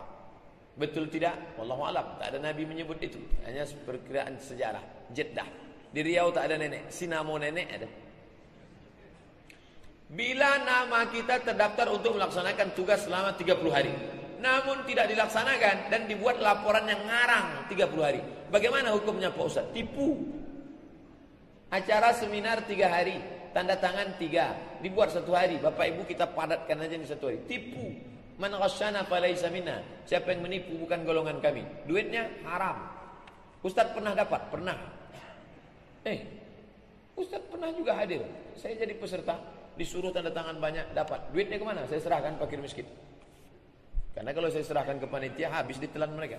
Betul tidak? Wallahu alam. Tak ada nabi menyebut itu. Hanya perkiraan sejarah. Jeddah. Di Riau tak ada nenek. Sinamo nenek ada. Bila nama kita terdaftar untuk melaksanakan tugas selama 30 hari. Namun tidak dilaksanakan dan dibuat laporan yang ngarang 30 hari. Bagaimana hukumnya Pak Ustaz? Tipu. Acara seminar 3 hari. Tanda tangan 3. Dibuat satu hari. Bapak ibu kita padatkan aja di satu hari. Tipu. Man ghasyana falaysa minna. Siapa yang menipu bukan golongan kami. Duitnya haram. Ustaz pernah dapat? Pernah. Eh, Ustaz pernah juga hadir. Saya jadi peserta, disuruh tanda tangan banyak, dapat. Duitnya ke mana? Saya serahkan fakir miskin. Karena kalau saya serahkan ke panitia, habis ditelan mereka.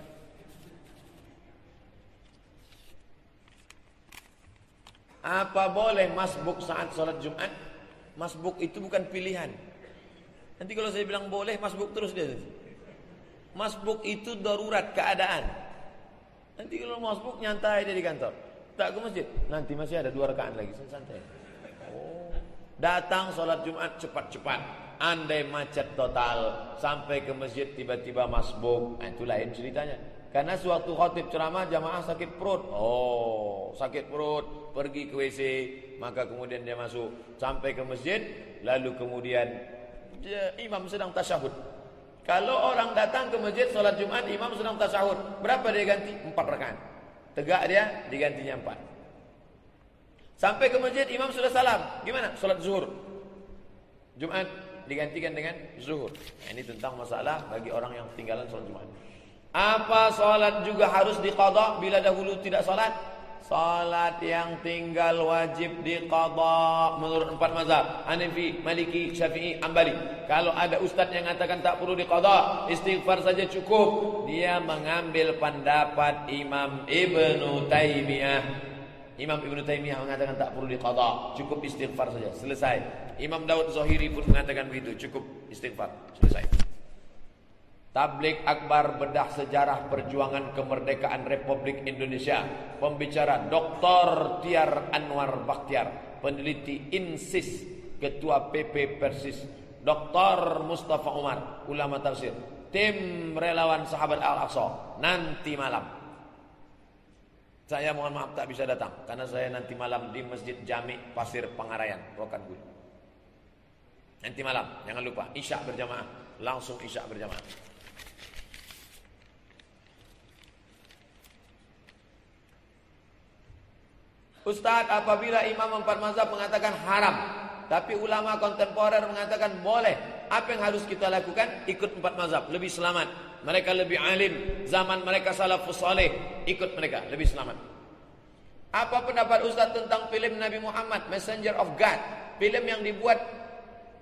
Apa boleh masbuk saat sholat Jumat? Masbuk itu bukan pilihan. Nanti kalau saya bilang boleh masbuk terus dia. Masbuk itu darurat keadaan. Nanti kalau masbuk nyantai dia di kantor. Tak ke masjid. Nanti masih ada dua rekaan lagi. Santai. Oh. Datang sholat Jumat cepat-cepat. Andai macet total. Sampai ke masjid tiba-tiba masbuk. Nah, itu lain ceritanya. Karena sewaktu khotib ceramah jamaah sakit perut. Oh, sakit perut, pergi ke WC, maka kemudian dia masuk sampai ke masjid, lalu kemudian imam sedang tasyahud. Kalau orang datang ke masjid sholat Jumat, imam sedang tasyahud. Berapa dia ganti? Empat rakaat. Tegak dia, digantinya empat. Sampai ke masjid, imam sudah salam. Gimana? Sholat zuhur. Jumat digantikan dengan zuhur. Ini tentang masalah bagi orang yang tinggalan sholat Jumat. Apa sholat juga harus diqadha bila dahulu tidak sholat? Salat yang tinggal wajib diqadha menurut empat mazhab. Hanafi, Maliki, Syafi'i, Ambali. Kalau ada ustaz yang mengatakan tak perlu diqadha, istighfar saja cukup. Dia mengambil pendapat Imam Ibnu Taimiyah. Imam Ibnu Taimiyah mengatakan tak perlu diqadha, cukup istighfar saja. Selesai. Imam Daud Zahiri pun mengatakan begitu, cukup istighfar. Selesai. Tablik Akbar bedah sejarah perjuangan kemerdekaan Republik Indonesia. Pembicara Dr. Tiar Anwar Bakhtiar, peneliti INSIS, Ketua PP Persis, Dr. Mustafa Umar, ulama tafsir, tim relawan sahabat Al-Aqsa nanti malam. Saya mohon maaf tak bisa datang karena saya nanti malam di Masjid Jami Pasir Pangarayan, Rokan. Nanti malam, jangan lupa Isya berjamaah, langsung Isya berjamaah. Ustaz apabila imam empat mazhab mengatakan haram Tapi ulama kontemporer mengatakan boleh Apa yang harus kita lakukan? Ikut empat mazhab, lebih selamat. Mereka lebih alim Zaman mereka salafus salih Ikut mereka, lebih selamat. Apa pendapat Ustaz tentang film Nabi Muhammad Messenger of God? Film yang dibuat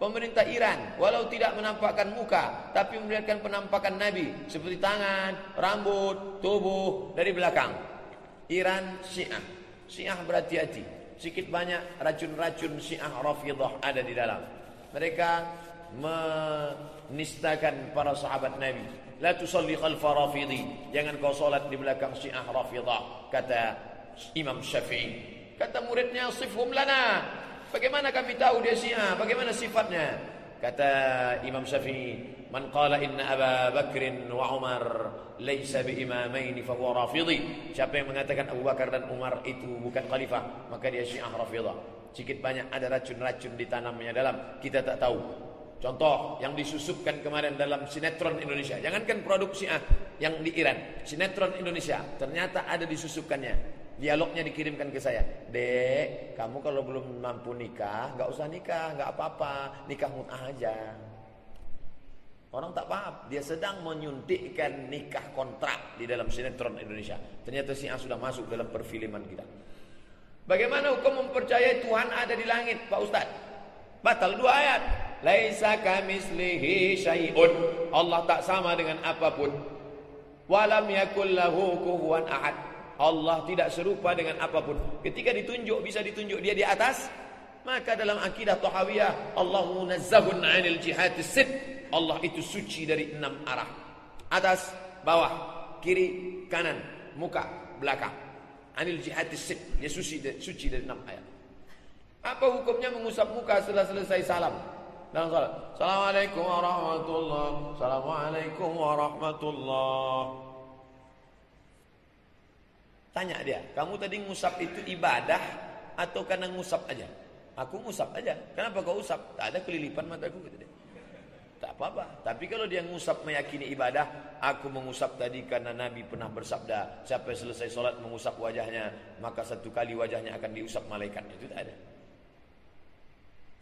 pemerintah Iran Walau tidak menampakkan muka Tapi memberikan penampakan Nabi Seperti tangan, rambut, tubuh Dari belakang. Iran Syiah Syiah berhati-hati. Sikit banyak racun-racun Syiah Rafidah ada di dalam. Mereka menistakan para sahabat Nabi. La tusalli khalfa Rafidi. Jangan kau solat di belakang Syiah Rafidah. Kata Imam Syafi'i. Kata muridnya, sifhum lana. Bagaimana kami tahu dia Syiah? Bagaimana sifatnya? Kata Imam Syafi'i, "Man qala inna Aba Bakr wa Umar laysa bi imamain fa huwa rafidhi." Siapa yang mengatakan Abu Bakar dan Umar itu bukan khalifah, maka dia Syiah Rafidah. Sedikit banyak ada racun-racun ditanamnya dalam, kita tak tahu. Contoh yang disusupkan kemarin dalam sinetron Indonesia. Jangankan produk Syiah yang di Iran, sinetron Indonesia ternyata ada disusupkannya. Dialognya dikirimkan ke saya. Dek, kamu kalau belum mampu nikah, nggak usah nikah, nggak apa-apa, nikah mut'ah aja. Orang tak paham, dia sedang menyuntikkan nikah kontrak di dalam sinetron Indonesia. Ternyata si sudah masuk dalam perfilman kita. Bagaimana hukum mempercayai Tuhan ada di langit, Pak Ustaz? Batal dua ayat. Laisa kamislihi syai'un. Allah tak sama dengan apa pun. Walam yakul lahu kuhuwan ahad. Allah tidak serupa dengan apa pun. Ketika ditunjuk bisa ditunjuk dia di atas, maka dalam akidah Tahawiyah Allah munazzahun 'anil jihad sit. Allah itu suci dari enam arah. Atas, bawah, kiri, kanan, muka, belakang. Anil jihad sit. Dia suci suci dari enam ayat. Apa hukumnya mengusap muka setelah selesai salam? Dalam salat. Assalamualaikum warahmatullahi Assalamualaikum warahmatullahi Tanya dia, kamu tadi ngusap itu ibadah atau karena ngusap aja? Aku ngusap aja. Kenapa kau usap? Tak ada kelilipan mataku gitu dia. Tak apa-apa. Tapi kalau dia ngusap meyakini ibadah, aku mengusap tadi karena Nabi pernah bersabda, siapa selesai sholat mengusap wajahnya, maka satu kali wajahnya akan diusap malaikat. Itu tak ada.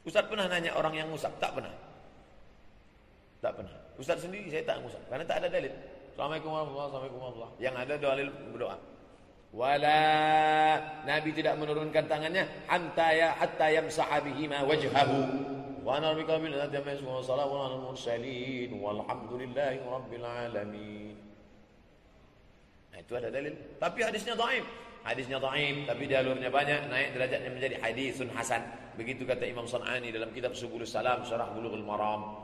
Ustaz pernah nanya orang yang ngusap? Tak pernah. Tak pernah. Ustaz sendiri saya tak ngusap. Karena tak ada dalil. Assalamualaikum warahmatullahi wabarakatuh. Yang ada dalil berdoa. Wala Nabi tidak menurunkan tangannya hatta ya hatta yamsaha bihi ma wajhahu. Wa ana rabbika bil ladzi wa salamun alal mursalin walhamdulillahi rabbil alamin. Nah, itu ada dalil. Tapi hadisnya dhaif. Hadisnya dhaif tapi jalurnya banyak naik derajatnya menjadi hadisun hasan. Begitu kata Imam Sanani dalam kitab Subul Salam Syarah Bulughul Maram.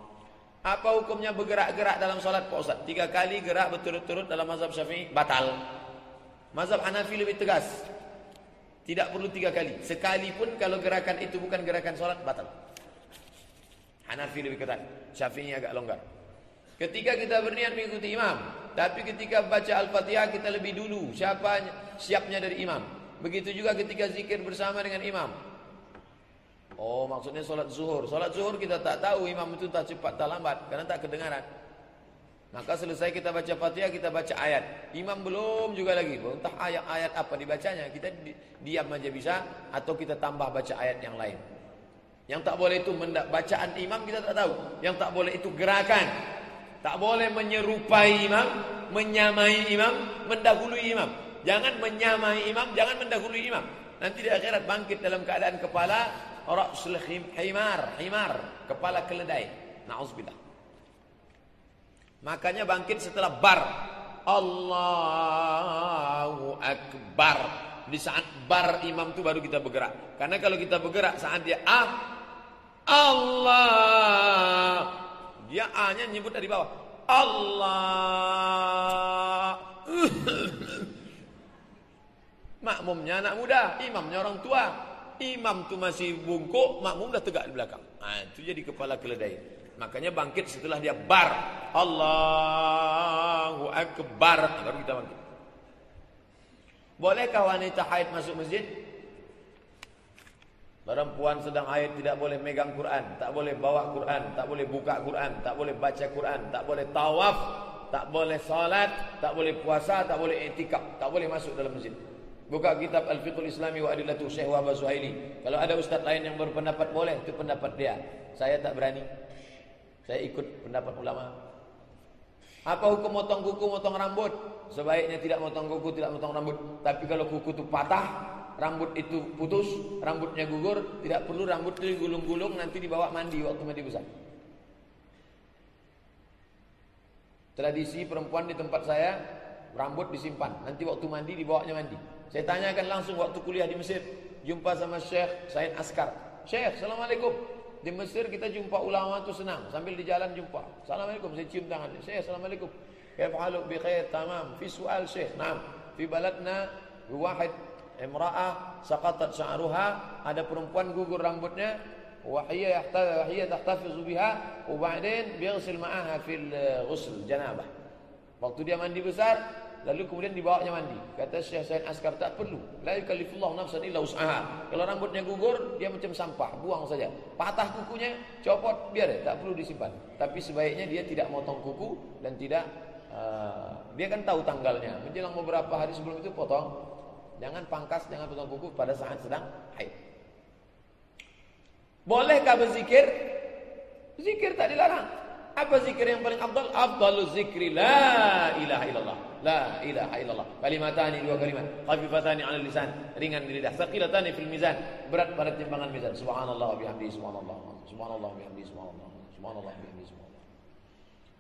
Apa hukumnya bergerak-gerak dalam salat Pak Ustaz? Tiga kali gerak berturut-turut dalam mazhab Syafi'i batal. Mazhab Hanafi lebih tegas. Tidak perlu tiga kali. Sekalipun kalau gerakan itu bukan gerakan sholat, batal. Hanafi lebih ketat. Syafi'i agak longgar. Ketika kita berniat mengikuti imam. Tapi ketika baca Al-Fatihah kita lebih dulu. Siapa siapnya dari imam. Begitu juga ketika zikir bersama dengan imam. Oh maksudnya sholat zuhur. Sholat zuhur kita tak tahu imam itu tak cepat tak lambat. Karena tak kedengaran. Maka selesai kita baca Fatihah, kita baca ayat. Imam belum juga lagi. Entah ayat-ayat apa dibacanya. Kita di, diam aja bisa atau kita tambah baca ayat yang lain. Yang tak boleh itu bacaan imam kita tak tahu. Yang tak boleh itu gerakan. Tak boleh menyerupai imam, menyamai imam, mendahului imam. Jangan menyamai imam, jangan mendahului imam. Nanti di akhirat bangkit dalam keadaan kepala ra'sul himar, himar, kepala keledai. Nauzubillah. Makanya bangkit setelah bar. Allahu Akbar. Di saat bar imam itu baru kita bergerak. Karena kalau kita bergerak saat dia ah Allah. Dia A-nya nyebut dari bawah. Allah. Makmumnya anak muda, imamnya orang tua. Imam tu masih bungkuk, makmum dah tegak di belakang. Nah, itu jadi kepala keledai. Makanya bangkit setelah dia bar. Allahu Akbar. Baru kita bangkit. Bolehkah wanita haid masuk masjid? Perempuan sedang haid tidak boleh megang Quran, tak boleh bawa Quran, tak boleh buka Quran, tak boleh baca Quran, tak boleh tawaf, tak boleh salat, tak boleh puasa, tak boleh etikap, tak boleh masuk dalam masjid. Buka kitab Al-Fiqhul Islami wa Adillatu Syekh Wahab Suhaili. Kalau ada ustaz lain yang berpendapat boleh, itu pendapat dia. Saya tak berani. Saya ikut pendapat ulama. Apa hukum motong kuku, motong rambut? Sebaiknya tidak motong kuku, tidak motong rambut. Tapi kalau kuku itu patah, rambut itu putus, rambutnya gugur, tidak perlu rambut itu digulung-gulung nanti dibawa mandi waktu mandi besar. Tradisi perempuan di tempat saya rambut disimpan, nanti waktu mandi dibawanya mandi. Saya tanyakan langsung waktu kuliah di Mesir, jumpa sama Syekh Said Askar. Syekh, Assalamualaikum. Di Mesir kita jumpa ulama itu senang, sambil di jalan jumpa. Assalamualaikum, saya cium tangannya. Syekh, Assalamualaikum. Kaifa haluk bi khair? Tamam. Fi soal Syekh. Naam. Fi baladna wahid imra'ah saqatat sya'ruha ada perempuan gugur rambutnya wa hiya yahtafiz hiya tahtafizu biha wa ba'din bighsil ma'aha fil ghusl janabah waktu dia mandi besar lalu kemudian dibawanya mandi kata Syekh Said Askar tak perlu la yukallifullahu nafsan illa wus'aha kalau rambutnya gugur dia macam sampah buang saja patah kukunya copot biar tak perlu disimpan tapi sebaiknya dia tidak motong kuku dan tidak uh, dia kan tahu tanggalnya menjelang beberapa hari sebelum itu potong Jangan pangkas, jangan potong kuku pada saat sedang haid. Bolehkah berzikir? Zikir tak dilarang. Apa zikir yang paling abdal? Abdalu zikri la ilaha illallah. La ilaha illallah. Kalimatani dua kalimat. Khafifatani 'ala lisan, ringan di lidah. Thaqilatani fil mizan, berat pada timbangan mizan. Subhanallah wa bihamdihi subhanallah. Subhanallah wa bihamdihi subhanallah. Subhanallah wa bihamdihi subhanallah.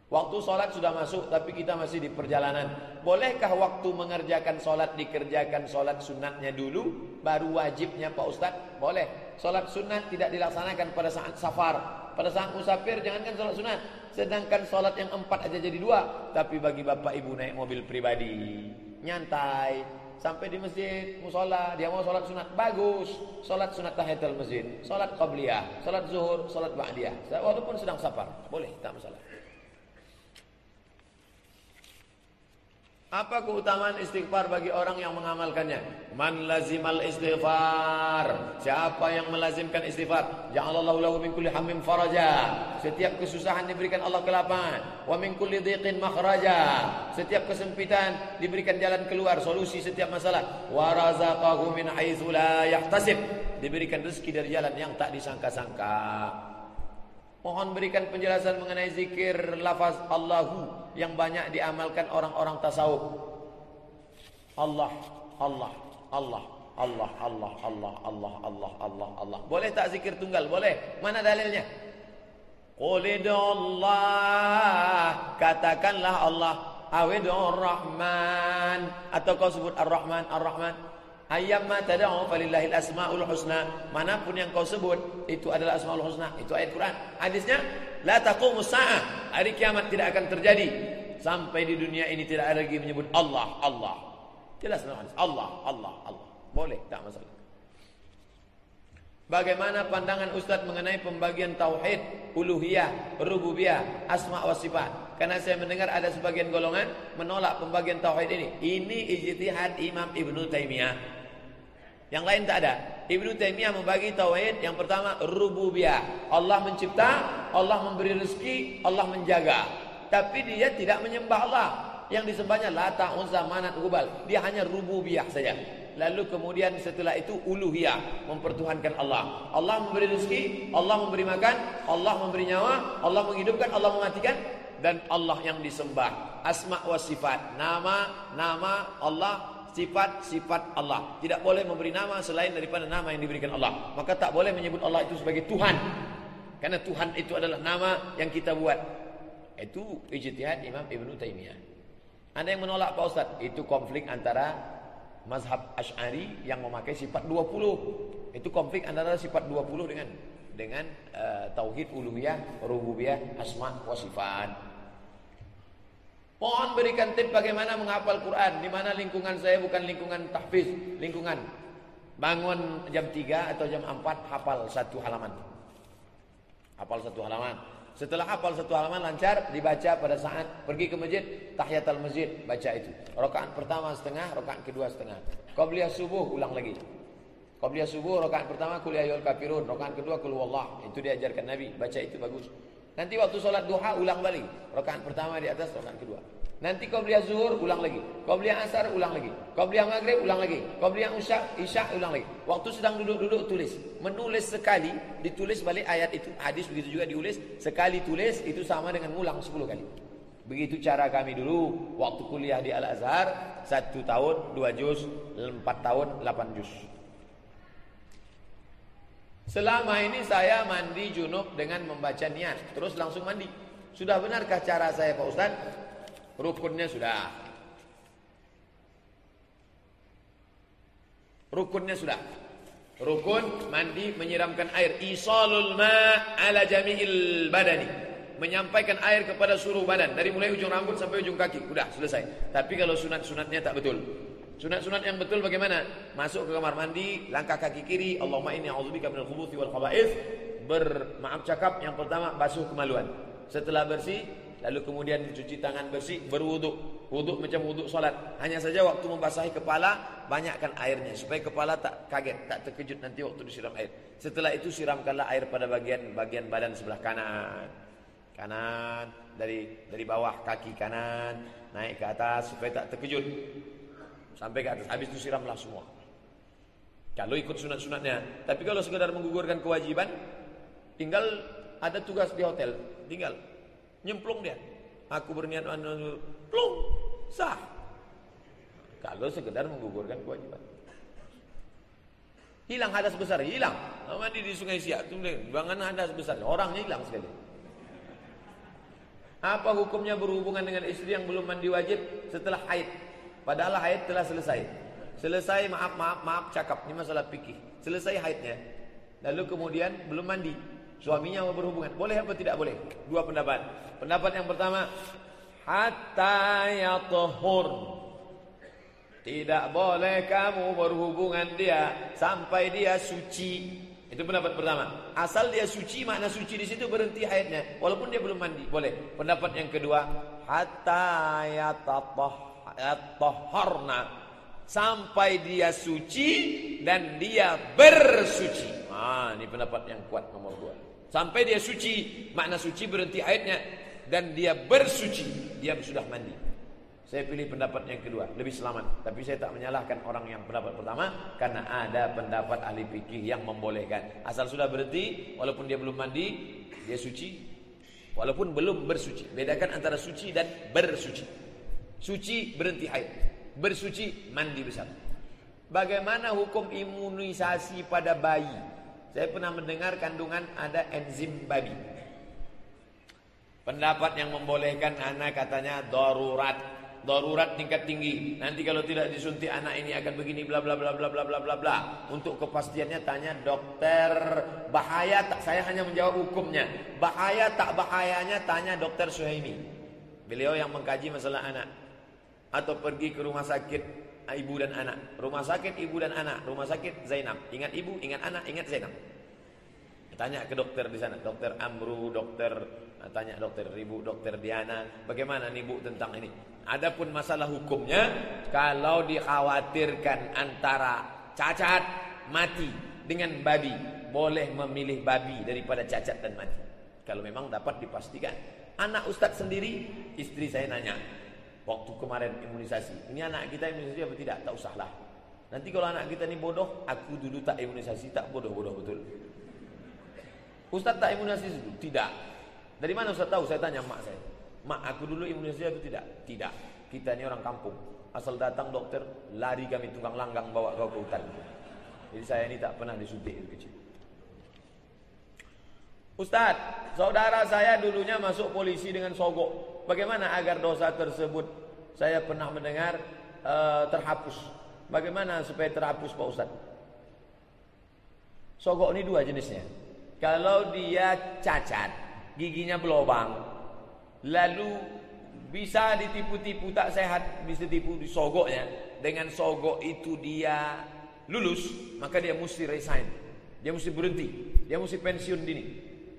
Waktu sholat sudah masuk tapi kita masih di perjalanan. Bolehkah waktu mengerjakan sholat dikerjakan sholat sunatnya dulu baru wajibnya Pak Ustadz? Boleh. Sholat sunat tidak dilaksanakan pada saat safar. Pada saat musafir jangankan sholat sunat. Sedangkan sholat yang empat aja jadi dua. Tapi bagi bapak ibu naik mobil pribadi. Nyantai. Sampai di masjid, musola, dia mau sholat sunat. Bagus. Sholat sunat tahiyatul masjid. Sholat qabliyah. Sholat zuhur, sholat ba'diyah. Walaupun sedang safar. Boleh, tak masalah. Apa keutamaan istighfar bagi orang yang mengamalkannya? Man lazimal istighfar. Siapa yang melazimkan istighfar? Ja'alallahu lahu min kulli hammin faraja. Setiap kesusahan diberikan Allah kelapangan. Wa min kulli dhiqin makhraja. Setiap kesempitan diberikan jalan keluar, solusi setiap masalah. Wa razaqahu min haitsu la yahtasib. Diberikan rezeki dari jalan yang tak disangka-sangka. Mohon berikan penjelasan mengenai zikir lafaz Allahu yang banyak diamalkan orang-orang tasawuf. Allah, Allah, Allah, Allah, Allah, Allah, Allah, Allah, Allah, Allah. Boleh tak zikir tunggal? Boleh. Mana dalilnya? Qulidullah. Katakanlah Allah. Awidur Rahman. Atau kau sebut Ar-Rahman, Ar-Rahman. Ayyamma tad'u falillahil asmaul husna. Mana pun yang kau sebut itu adalah asmaul husna. Itu ayat Quran. Hadisnya la taqumus saah. Hari kiamat tidak akan terjadi sampai di dunia ini tidak ada lagi menyebut Allah, Allah. Jelas dalam hadis. Allah, Allah, Allah. Boleh, tak masalah. Bagaimana pandangan Ustaz mengenai pembagian tauhid, uluhiyah, rububiyah, asma wa sifat? Karena saya mendengar ada sebagian golongan menolak pembagian tauhid ini. Ini ijtihad Imam Ibnu Taimiyah. Yang lain tak ada. Ibnu Taimiyah membagi tauhid yang pertama rububiyah. Allah mencipta, Allah memberi rezeki, Allah menjaga. Tapi dia tidak menyembah Allah. Yang disembahnya Lata, Unza, Manat, Hubal. Dia hanya rububiyah saja. Lalu kemudian setelah itu uluhiyah, mempertuhankan Allah. Allah memberi rezeki, Allah memberi makan, Allah memberi nyawa, Allah menghidupkan, Allah mematikan dan Allah yang disembah. Asma wa sifat, nama nama Allah sifat-sifat Allah. Tidak boleh memberi nama selain daripada nama yang diberikan Allah. Maka tak boleh menyebut Allah itu sebagai Tuhan. Karena Tuhan itu adalah nama yang kita buat. Itu ijtihad Imam Ibn Taimiyah. Ada yang menolak Pak Ustaz, itu konflik antara mazhab Ash'ari yang memakai sifat 20. Itu konflik antara sifat 20 dengan dengan uh, tauhid uluhiyah, rububiyah, asma wa sifat. Mohon berikan tip bagaimana menghafal Quran di mana lingkungan saya bukan lingkungan tahfiz, lingkungan bangun jam 3 atau jam 4 hafal satu halaman. Hafal satu halaman. Setelah hafal satu halaman lancar dibaca pada saat pergi ke masjid tahiyatul masjid baca itu. Rakaat pertama setengah, rakaat kedua setengah. Qabliyah subuh ulang lagi. Qabliyah subuh rakaat pertama kul ya kafirun, rakaat kedua kul wallah. Itu diajarkan Nabi, baca itu bagus. Nanti waktu solat duha ulang balik. Rakaat pertama di atas, rakaat kedua. Nanti kau beli zuhur ulang lagi. Kau beli asar ulang lagi. Kau beli maghrib ulang lagi. Kau beli isya isya ulang lagi. Waktu sedang duduk-duduk tulis. Menulis sekali ditulis balik ayat itu. Hadis begitu juga diulis. Sekali tulis itu sama dengan ngulang 10 kali. Begitu cara kami dulu waktu kuliah di Al Azhar satu tahun dua juz, empat tahun delapan juz. Selama ini saya mandi junub dengan membaca niat, terus langsung mandi. Sudah benarkah cara saya Pak Ustaz? Rukunnya sudah. Rukunnya sudah. Rukun mandi menyiramkan air. Isalul ma ala jami'il badani. Menyampaikan air kepada seluruh badan dari mulai ujung rambut sampai ujung kaki. Sudah selesai. Tapi kalau sunat-sunatnya tak betul. Sunat-sunat yang betul bagaimana? Masuk ke kamar mandi, langkah kaki kiri, Allahumma inni a'udzubika minal khubuthi wal khaba'ith. Bermaaf cakap yang pertama basuh kemaluan. Setelah bersih, Lalu kemudian mencuci tangan bersih, berwuduk. Wuduk macam wuduk solat. Hanya saja waktu membasahi kepala, banyakkan airnya. Supaya kepala tak kaget, tak terkejut nanti waktu disiram air. Setelah itu siramkanlah air pada bagian bagian badan sebelah kanan. Kanan, dari dari bawah kaki kanan, naik ke atas supaya tak terkejut. Sampai ke atas, habis itu siramlah semua. Kalau ikut sunat-sunatnya. Tapi kalau sekedar menggugurkan kewajiban, tinggal ada tugas di hotel, tinggal nyemplung dia. Aku berniat anu plung sah. Kalau sekedar menggugurkan kewajiban. Hilang hadas besar, hilang. Mandi di Sungai Siak, bangan hadas besar, orangnya hilang sekali. Apa hukumnya berhubungan dengan istri yang belum mandi wajib setelah haid? Padahal haid telah selesai. Selesai maaf maaf maaf cakap ini masalah fikih. Selesai haidnya. Lalu kemudian belum mandi. Suaminya mau berhubungan. Boleh apa tidak boleh? Dua pendapat. Pendapat yang pertama, hatta yatuhur. Tidak boleh kamu berhubungan dia sampai dia suci. Itu pendapat pertama. Asal dia suci, makna suci di situ berhenti haidnya. Walaupun dia belum mandi, boleh. Pendapat yang kedua, hatta yatahharna. Sampai dia suci dan dia bersuci. Ah, ini pendapat yang kuat nomor dua. Sampai dia suci, makna suci berhenti haidnya dan dia bersuci, dia sudah mandi. Saya pilih pendapat yang kedua, lebih selamat. Tapi saya tak menyalahkan orang yang pendapat pertama karena ada pendapat ahli fikih yang membolehkan. Asal sudah berhenti, walaupun dia belum mandi, dia suci. Walaupun belum bersuci. Bedakan antara suci dan bersuci. Suci berhenti haid, bersuci mandi besar. Bagaimana hukum imunisasi pada bayi? Saya pernah mendengar kandungan ada enzim babi. Pendapat yang membolehkan anak katanya darurat. Darurat tingkat tinggi. Nanti kalau tidak disuntik anak ini akan begini bla bla bla bla bla bla bla bla. Untuk kepastiannya tanya dokter. Bahaya tak saya hanya menjawab hukumnya. Bahaya tak bahayanya tanya dokter Suhaimi. Beliau yang mengkaji masalah anak. Atau pergi ke rumah sakit ibu dan anak. Rumah sakit ibu dan anak, rumah sakit Zainab. Ingat ibu, ingat anak, ingat Zainab. Tanya ke dokter di sana, dokter Amru, dokter tanya dokter Ibu, dokter Diana, bagaimana nih Bu tentang ini? Adapun masalah hukumnya, kalau dikhawatirkan antara cacat mati dengan babi, boleh memilih babi daripada cacat dan mati. Kalau memang dapat dipastikan. Anak Ustadz sendiri, istri saya nanya, Waktu kemarin imunisasi. Ini anak kita imunisasi apa tidak? Tak usahlah. Nanti kalau anak kita ini bodoh, aku dulu tak imunisasi, tak bodoh-bodoh betul. Ustaz tak imunisasi dulu? Tidak. Dari mana Ustaz tahu? Saya tanya mak saya. Mak, aku dulu imunisasi atau tidak? Tidak. Kita ini orang kampung. Asal datang dokter, lari kami tukang langgang bawa kau ke hutan. Jadi saya ini tak pernah disuntik dari kecil. Ustadz, saudara saya dulunya masuk polisi dengan sogok. Bagaimana agar dosa tersebut saya pernah mendengar uh, terhapus? Bagaimana supaya terhapus Pak Ustadz? Sogok ini dua jenisnya. Kalau dia cacat, giginya berlubang, lalu bisa ditipu-tipu tak sehat, bisa tipu di sogoknya. Dengan sogok itu dia lulus, maka dia mesti resign. Dia mesti berhenti, dia mesti pensiun dini.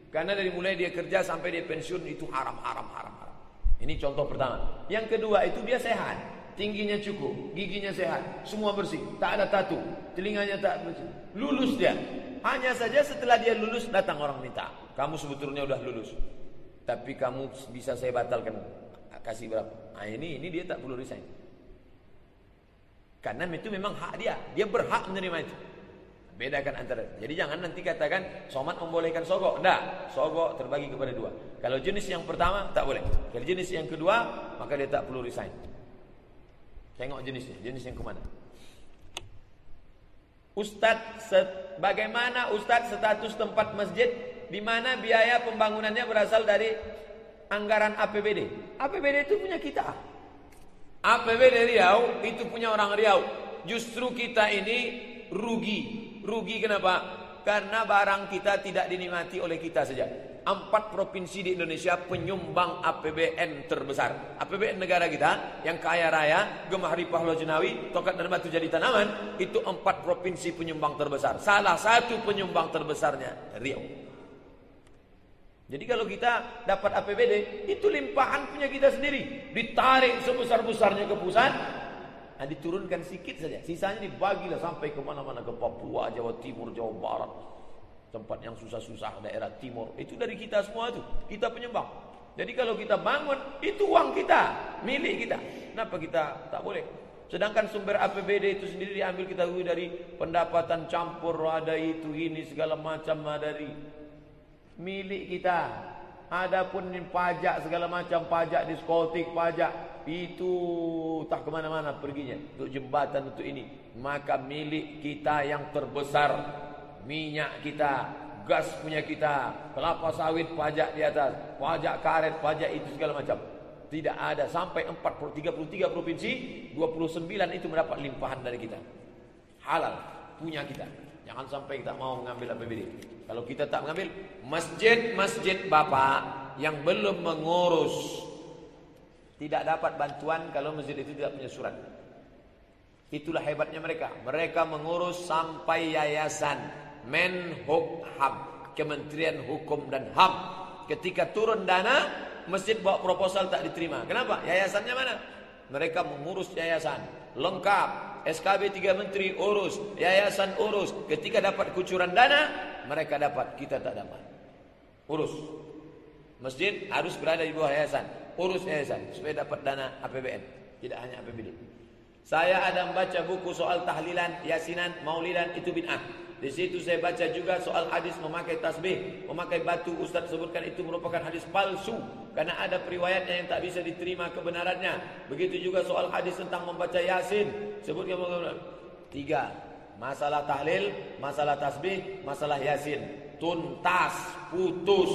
Karena dari mulai dia kerja sampai dia pensiun itu haram, haram, haram. Ini contoh pertama. Yang kedua itu dia sehat. Tingginya cukup, giginya sehat, semua bersih, tak ada tatu, telinganya tak bersih. Lulus dia. Hanya saja setelah dia lulus datang orang minta, kamu sebetulnya udah lulus. Tapi kamu bisa saya batalkan kasih berapa? Nah ini ini dia tak perlu resign. Karena itu memang hak dia, dia berhak menerima itu. Bedakan antara. Jadi jangan nanti katakan somat membolehkan sogok. Tidak. Sogok terbagi kepada dua. Kalau jenis yang pertama tak boleh. Kalau jenis yang kedua maka dia tak perlu resign. Tengok jenisnya. Jenis yang ke mana? Ustadz, bagaimana Ustadz status tempat masjid di mana biaya pembangunannya berasal dari anggaran APBD? APBD itu punya kita. APBD Riau itu punya orang Riau. Justru kita ini rugi Rugi kenapa? Karena barang kita tidak dinikmati oleh kita saja. Empat provinsi di Indonesia penyumbang APBN terbesar. APBN negara kita yang kaya raya, Gemah Ripah Lojenawi, Tokat dan Batu Jadi Tanaman, itu empat provinsi penyumbang terbesar. Salah satu penyumbang terbesarnya Riau. Jadi kalau kita dapat APBD, itu limpahan punya kita sendiri. Ditarik sebesar-besarnya ke pusat, Nah, diturunkan sedikit saja. Sisanya dibagilah sampai ke mana-mana ke Papua, Jawa Timur, Jawa Barat. Tempat yang susah-susah daerah timur. Itu dari kita semua itu. Kita penyumbang. Jadi kalau kita bangun, itu uang kita, milik kita. Kenapa kita tak boleh? Sedangkan sumber APBD itu sendiri diambil kita dari pendapatan campur, ada itu, ini, segala macam dari milik kita. Adapun pajak segala macam pajak diskotik, pajak itu tak ke mana-mana perginya untuk jembatan untuk ini. Maka milik kita yang terbesar minyak kita, gas punya kita, kelapa sawit pajak di atas, pajak karet, pajak itu segala macam. Tidak ada sampai 40, 33 provinsi, 29 itu mendapat limpahan dari kita. Halal punya kita. Jangan sampai kita mau mengambil APBD. Kalau kita tak mengambil, masjid-masjid Bapak yang belum mengurus tidak dapat bantuan kalau masjid itu tidak punya surat. Itulah hebatnya mereka. Mereka mengurus sampai yayasan Menhukham, Kementerian Hukum dan HAM. Ketika turun dana, masjid bawa proposal tak diterima. Kenapa? Yayasannya mana? Mereka mengurus yayasan lengkap SKB tiga menteri urus, yayasan urus. Ketika dapat kucuran dana, mereka dapat, kita tak dapat. Urus. Masjid harus berada di bawah yayasan. Urus yayasan supaya dapat dana APBN, tidak hanya APBD. Saya ada membaca buku soal tahlilan, yasinan, maulidan itu bid'ah. Di situ saya baca juga soal hadis memakai tasbih, memakai batu. Ustaz sebutkan itu merupakan hadis palsu karena ada periwayatnya yang tak bisa diterima kebenarannya. Begitu juga soal hadis tentang membaca Yasin. Sebutkan tiga masalah tahlil, masalah tasbih, masalah Yasin. Tuntas, putus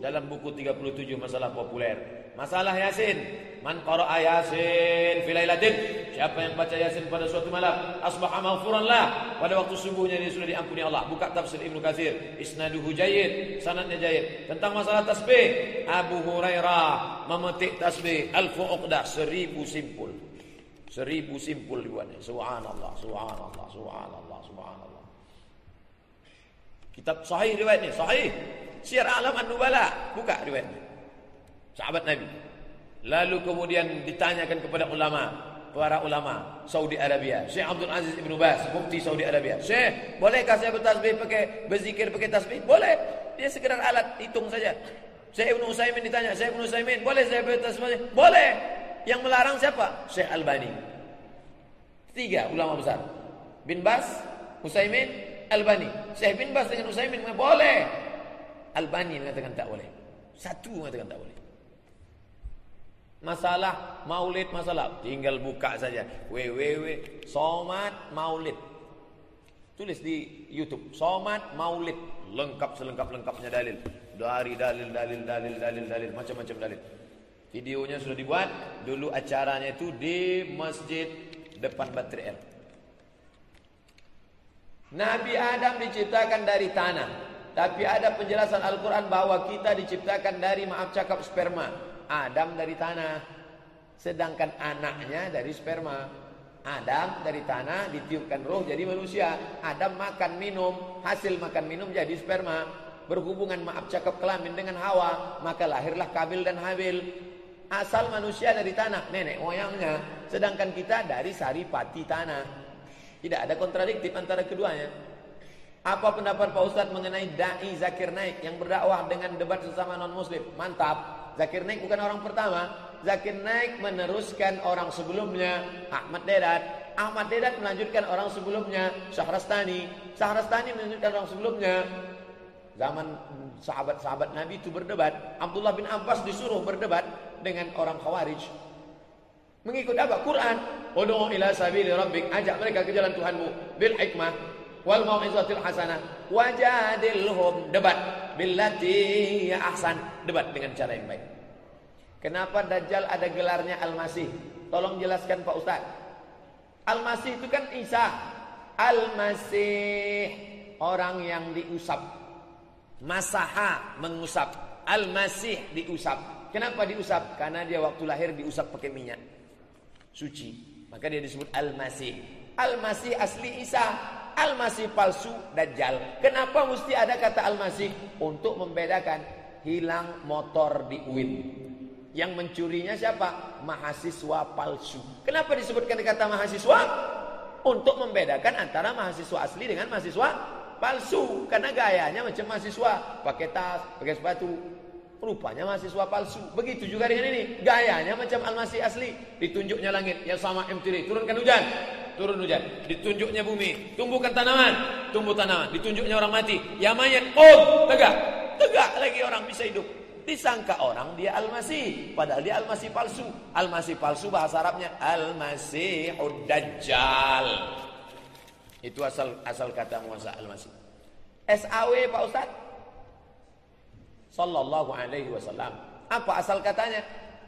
dalam buku 37 masalah populer. Masalah Yasin. Man qara'a Yasin fi lailatin. Siapa yang baca Yasin pada suatu malam, asbaha maghfuran lah. Pada waktu subuhnya dia sudah diampuni Allah. Buka tafsir Ibnu Katsir. Isnaduhu jayyid, sanadnya jayyid. Tentang masalah tasbih, Abu Hurairah memetik tasbih alfu uqdah, seribu simpul. Seribu simpul dibuatnya. Subhanallah, subhanallah, subhanallah, subhanallah. Kitab sahih riwayatnya, sahih. Syiar Alam An-Nubala, buka riwayatnya sahabat Nabi. Lalu kemudian ditanyakan kepada ulama, para ulama Saudi Arabia. Syekh Abdul Aziz Ibn Bas, mufti Saudi Arabia. Syekh, bolehkah saya bertasbih pakai berzikir pakai tasbih? Boleh. Dia sekedar alat hitung saja. Syekh Ibn Utsaimin ditanya, Syekh Ibn Utsaimin, boleh saya bertasbih? Boleh. Yang melarang siapa? Syekh Albani. Tiga ulama besar. Bin Bas, Utsaimin, Albani. Syekh bin Bas dengan Utsaimin boleh. Albani mengatakan tak boleh. Satu mengatakan tak boleh. Masalah maulid masalah. Tinggal buka saja. Www somat maulid. Tulis di YouTube. Somat maulid. Lengkap selengkap lengkapnya dalil. Dari dalil dalil dalil dalil dalil. Macam-macam dalil. Videonya sudah dibuat. Dulu acaranya itu di masjid depan Batri L. Nabi Adam diciptakan dari tanah. Tapi ada penjelasan Al-Quran bahwa kita diciptakan dari maaf cakap sperma. Adam dari tanah. Sedangkan anaknya dari sperma. Adam dari tanah ditiupkan roh jadi manusia. Adam makan minum. Hasil makan minum jadi sperma. Berhubungan maaf cakap kelamin dengan Hawa. Maka lahirlah Kabil dan Habil. Asal manusia dari tanah. Nenek moyangnya. Sedangkan kita dari sari pati tanah. Tidak ada kontradiktif antara keduanya. Apa pendapat Pak Ustadz mengenai Da'i Zakir Naik yang berdakwah dengan debat sesama non-muslim? Mantap. Zakir Naik bukan orang pertama. Zakir Naik meneruskan orang sebelumnya Ahmad Dedat. Ahmad Dedat melanjutkan orang sebelumnya Syahrastani. Syahrastani melanjutkan orang sebelumnya Zaman sahabat-sahabat Nabi itu berdebat. Abdullah bin Abbas disuruh berdebat dengan orang Khawarij. Mengikut apa? Quran. Udu'u ila sabili rabbik. Ajak mereka ke jalan Tuhanmu. Bil hikmah wal mau'izatil hasanah wajadilhum. Debat. Billati ahsan. Debat dengan cara yang baik. Kenapa dajjal ada gelarnya al-masih? Tolong jelaskan Pak Ustaz. Al-masih itu kan Isa. Al-masih orang yang diusap. Masaha mengusap. Al-masih diusap. Kenapa diusap? Karena dia waktu lahir diusap pakai minyak. Suci. Maka dia disebut al-masih. Al-masih asli Isa Al-Masih palsu Dajjal. Kenapa mesti ada kata Al-Masih? Untuk membedakan hilang motor di UIN. Yang mencurinya siapa? Mahasiswa palsu. Kenapa disebutkan kata mahasiswa? Untuk membedakan antara mahasiswa asli dengan mahasiswa palsu. Karena gayanya macam mahasiswa. Pakai tas, pakai sepatu. Rupanya mahasiswa palsu. Begitu juga dengan ini. Gayanya macam Al-Masih asli. Ditunjuknya langit. yang sama M3. Turunkan hujan turun hujan. Ditunjuknya bumi, tumbuhkan tanaman, tumbuh tanaman. Ditunjuknya orang mati, ya mayat, oh tegak, tegak lagi orang bisa hidup. Disangka orang dia Al-Masih, padahal dia Al-Masih palsu. Al-Masih palsu bahasa Arabnya Al-Masih Dajjal. Itu asal asal kata muasa Al-Masih. SAW Pak Ustaz? Sallallahu alaihi wasallam. Apa asal katanya?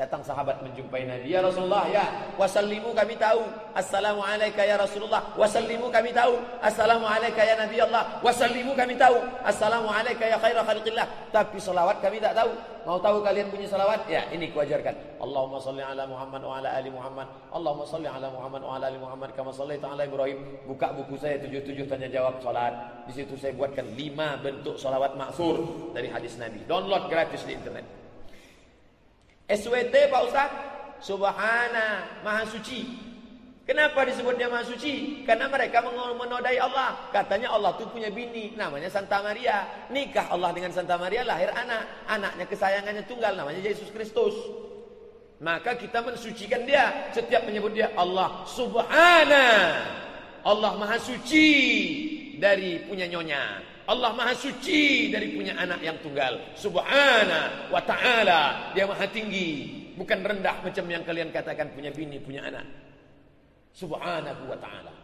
Datang sahabat menjumpai Nabi. Ya Rasulullah, ya. Wasallimu kami tahu. Assalamualaikum ya Rasulullah. Wasallimu kami tahu. Assalamualaikum ya Nabi Allah. Wasallimu kami tahu. Assalamualaikum ya khairah khalqillah. Tapi salawat kami tak tahu. Mau tahu kalian bunyi salawat? Ya, ini kuajarkan. Allahumma salli ala Muhammad wa ala ali Muhammad. Allahumma salli ala Muhammad wa ala ali Muhammad kama sallaita ala Ibrahim. Buka buku saya tujuh-tujuh tanya jawab salat. Di situ saya buatkan lima bentuk salawat maksur dari hadis Nabi. Download gratis di internet. SWT Pak Ustaz Subhana Maha Suci Kenapa disebutnya Maha Suci? Karena mereka menodai Allah. Katanya Allah itu punya bini, namanya Santa Maria. Nikah Allah dengan Santa Maria, lahir anak. Anaknya kesayangannya tunggal, namanya Yesus Kristus. Maka kita mensucikan dia. Setiap menyebut dia Allah Subhana. Allah Maha Suci dari punya nyonya. Allah Maha Suci dari punya anak yang tunggal. Subhana wa ta'ala. Dia Maha tinggi. Bukan rendah macam yang kalian katakan punya bini, punya anak. Subhanahu wa ta'ala.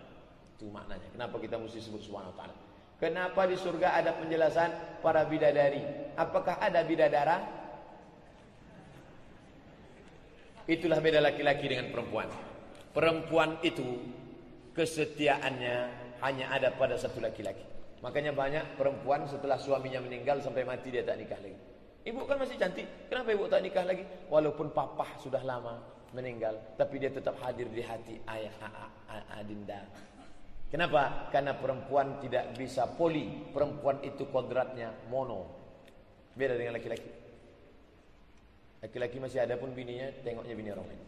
Itu maknanya. Kenapa kita mesti sebut subhanahu wa ta'ala? Kenapa di surga ada penjelasan para bidadari? Apakah ada bidadara? Itulah beda laki-laki dengan perempuan. Perempuan itu kesetiaannya hanya ada pada satu laki-laki. Makanya banyak perempuan setelah suaminya meninggal sampai mati dia tak nikah lagi. Ibu kan masih cantik, kenapa ibu tak nikah lagi? Walaupun papa sudah lama meninggal, tapi dia tetap hadir di hati ayah Adinda. Kenapa? Karena perempuan tidak bisa poli. Perempuan itu kodratnya mono. Beda dengan laki-laki. Laki-laki masih ada pun bininya, tengoknya bini orang lain.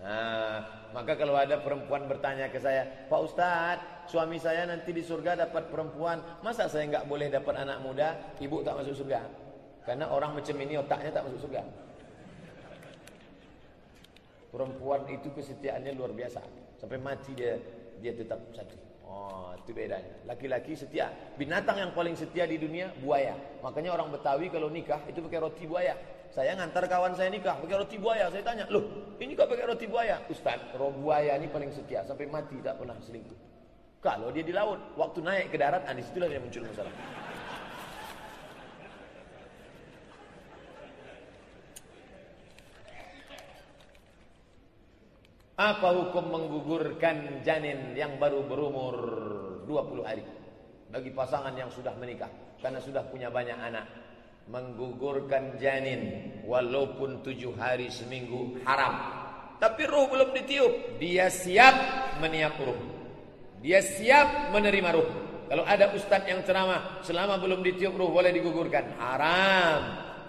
Nah, maka kalau ada perempuan bertanya ke saya, Pak Ustadz, suami saya nanti di surga dapat perempuan, masa saya nggak boleh dapat anak muda? Ibu tak masuk surga, karena orang macam ini otaknya tak masuk surga. Perempuan itu kesetiaannya luar biasa. Sampai mati dia dia tetap satu. Oh, itu bedanya. Laki-laki setia. Binatang yang paling setia di dunia buaya. Makanya orang Betawi kalau nikah itu pakai roti buaya. Saya ngantar kawan saya nikah pakai roti buaya. Saya tanya, loh ini kok pakai roti buaya? Ustaz, roti buaya ini paling setia sampai mati tak pernah selingkuh. Kalau dia di laut, waktu naik ke darat, ah, di situlah dia muncul masalah. Apa hukum menggugurkan janin yang baru berumur 20 hari bagi pasangan yang sudah menikah karena sudah punya banyak anak? Menggugurkan janin walaupun tujuh hari seminggu haram. Tapi ruh belum ditiup, dia siap meniap ruh. Dia siap menerima ruh. Kalau ada ustadz yang ceramah selama belum ditiup ruh boleh digugurkan, haram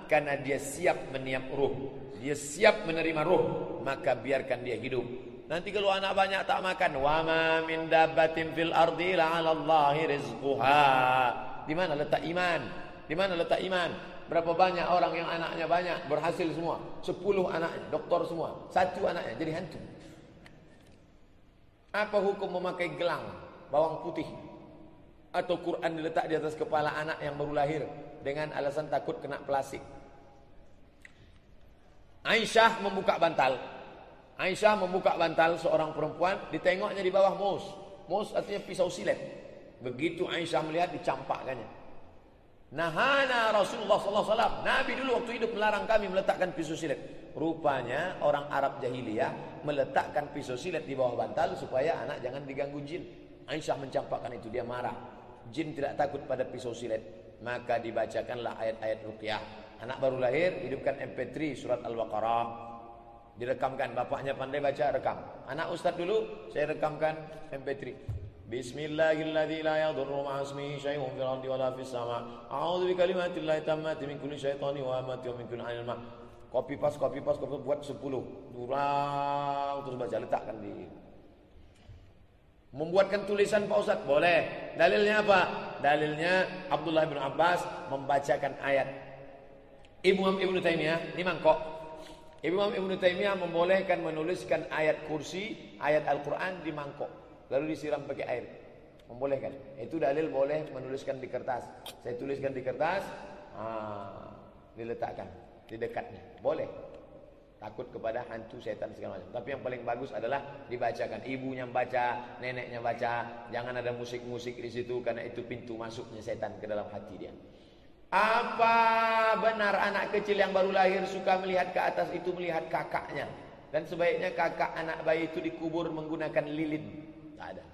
karena dia siap meniap ruh dia siap menerima ruh, maka biarkan dia hidup. Nanti kalau anak banyak tak makan, wa ma min dabbatin fil ardi la 'ala Allahi rizquha. Di mana letak iman? Di mana letak iman? Berapa banyak orang yang anaknya banyak berhasil semua? Sepuluh anak doktor semua. Satu anaknya jadi hantu. Apa hukum memakai gelang bawang putih? Atau Quran diletak di atas kepala anak yang baru lahir dengan alasan takut kena plastik. Aisyah membuka bantal. Aisyah membuka bantal seorang perempuan, ditengoknya di bawah mus. Mus artinya pisau silet. Begitu Aisyah melihat dicampakkannya. Nahana Rasulullah wasallam. Nabi dulu waktu hidup melarang kami meletakkan pisau silet. Rupanya orang Arab jahiliyah meletakkan pisau silet di bawah bantal supaya anak jangan diganggu jin. Aisyah mencampakkan itu dia marah. Jin tidak takut pada pisau silet, maka dibacakanlah ayat-ayat ruqyah. Anak baru lahir, hidupkan MP3 surat Al-Baqarah. Direkamkan, bapaknya pandai baca, rekam. Anak ustaz dulu, saya rekamkan MP3. Bismillahirrahmanirrahim la yadurru ma'asmihi syai'un fil ardi wala fis sama. A'udzu bi kalimatillahi tammati min kulli syaitani wa amati wa min kulli ainin ma. Copy paste, copy paste, copy buat 10. Durang terus baca letakkan di Membuatkan tulisan Pak Ustaz boleh. Dalilnya apa? Dalilnya Abdullah bin Abbas membacakan ayat Imam Ibn Taimiyah ini mangkok. Imam Ibn Taimiyah membolehkan menuliskan ayat kursi, ayat Al-Quran di mangkok. Lalu disiram pakai air. Membolehkan. Itu dalil boleh menuliskan di kertas. Saya tuliskan di kertas, ah, diletakkan di dekatnya. Boleh. Takut kepada hantu setan segala macam. Tapi yang paling bagus adalah dibacakan. Ibunya baca, neneknya baca. Jangan ada musik-musik di situ karena itu pintu masuknya setan ke dalam hati dia. Apa benar anak kecil yang baru lahir suka melihat ke atas itu melihat kakaknya? Dan sebaiknya kakak anak bayi itu dikubur menggunakan lilin. Tak ada.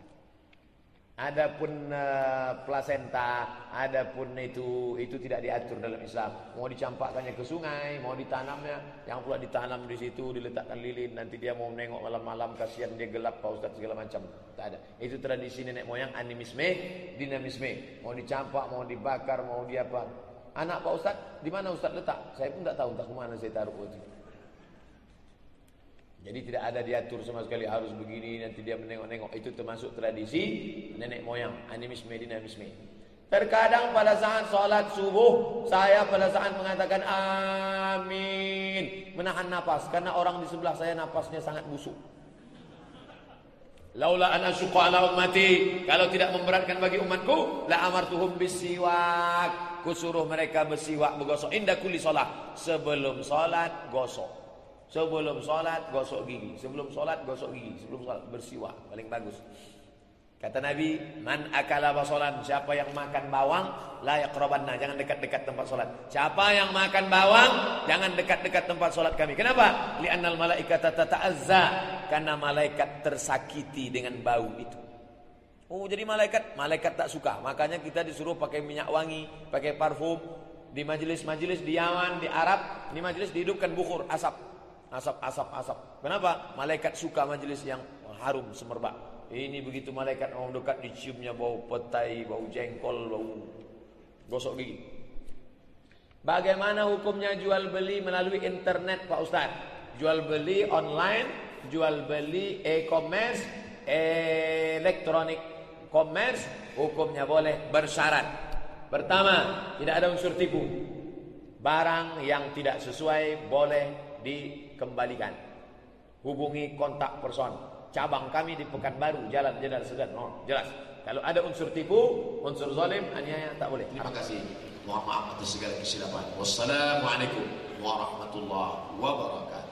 Adapun uh, plasenta, adapun itu itu tidak diatur dalam Islam. Mau dicampakkannya ke sungai, mau ditanamnya, yang pula ditanam di situ diletakkan lilin, nanti dia mau menengok malam-malam kasihan dia gelap Pak Ustaz segala macam. Tak ada. Itu tradisi nenek moyang animisme, dinamisme. Mau dicampak, mau dibakar, mau diapa. Anak Pak Ustaz, di mana Ustaz letak? Saya pun tak tahu entah kemana saya taruh itu. Jadi tidak ada diatur sama sekali harus begini nanti dia menengok-nengok itu termasuk tradisi nenek moyang animisme dinamisme. Terkadang pada saat sholat subuh saya pada saat mengatakan amin menahan nafas karena orang di sebelah saya nafasnya sangat busuk. Laula an asyqa ala ummati kalau tidak memberatkan bagi umatku la amartuhum bisiwak Kusuruh mereka bersiwak bergosok indah kuli solat. Sebelum solat gosok. Sebelum solat gosok gigi. Sebelum solat gosok gigi. Sebelum solat bersiwak. Paling bagus. Kata Nabi, man akala basolan, siapa yang makan bawang, layak robanna, jangan dekat-dekat tempat solat. Siapa yang makan bawang, jangan dekat-dekat tempat solat kami. Kenapa? Li'annal malaikat tata'azza, karena malaikat tersakiti dengan bau itu. Oh jadi malaikat, malaikat tak suka. Makanya kita disuruh pakai minyak wangi, pakai parfum. Di majelis-majelis di Yaman, di Arab, di majelis dihidupkan bukur, asap. Asap, asap, asap. Kenapa? Malaikat suka majelis yang harum, semerbak. Ini begitu malaikat mau dekat diciumnya bau petai, bau jengkol, bau gosok gigi. Bagaimana hukumnya jual beli melalui internet Pak Ustaz? Jual beli online, jual beli e-commerce, elektronik commerce hukumnya boleh bersyarat. Pertama, tidak ada unsur tipu. Barang yang tidak sesuai boleh dikembalikan. Hubungi kontak person. cabang kami di Pekanbaru, Jalan Jenderal Sudan. No, jelas. Kalau ada unsur tipu, unsur zalim, aniaya tak boleh. Terima kasih. Mohon maaf atas segala kesilapan. Wassalamualaikum warahmatullahi wabarakatuh.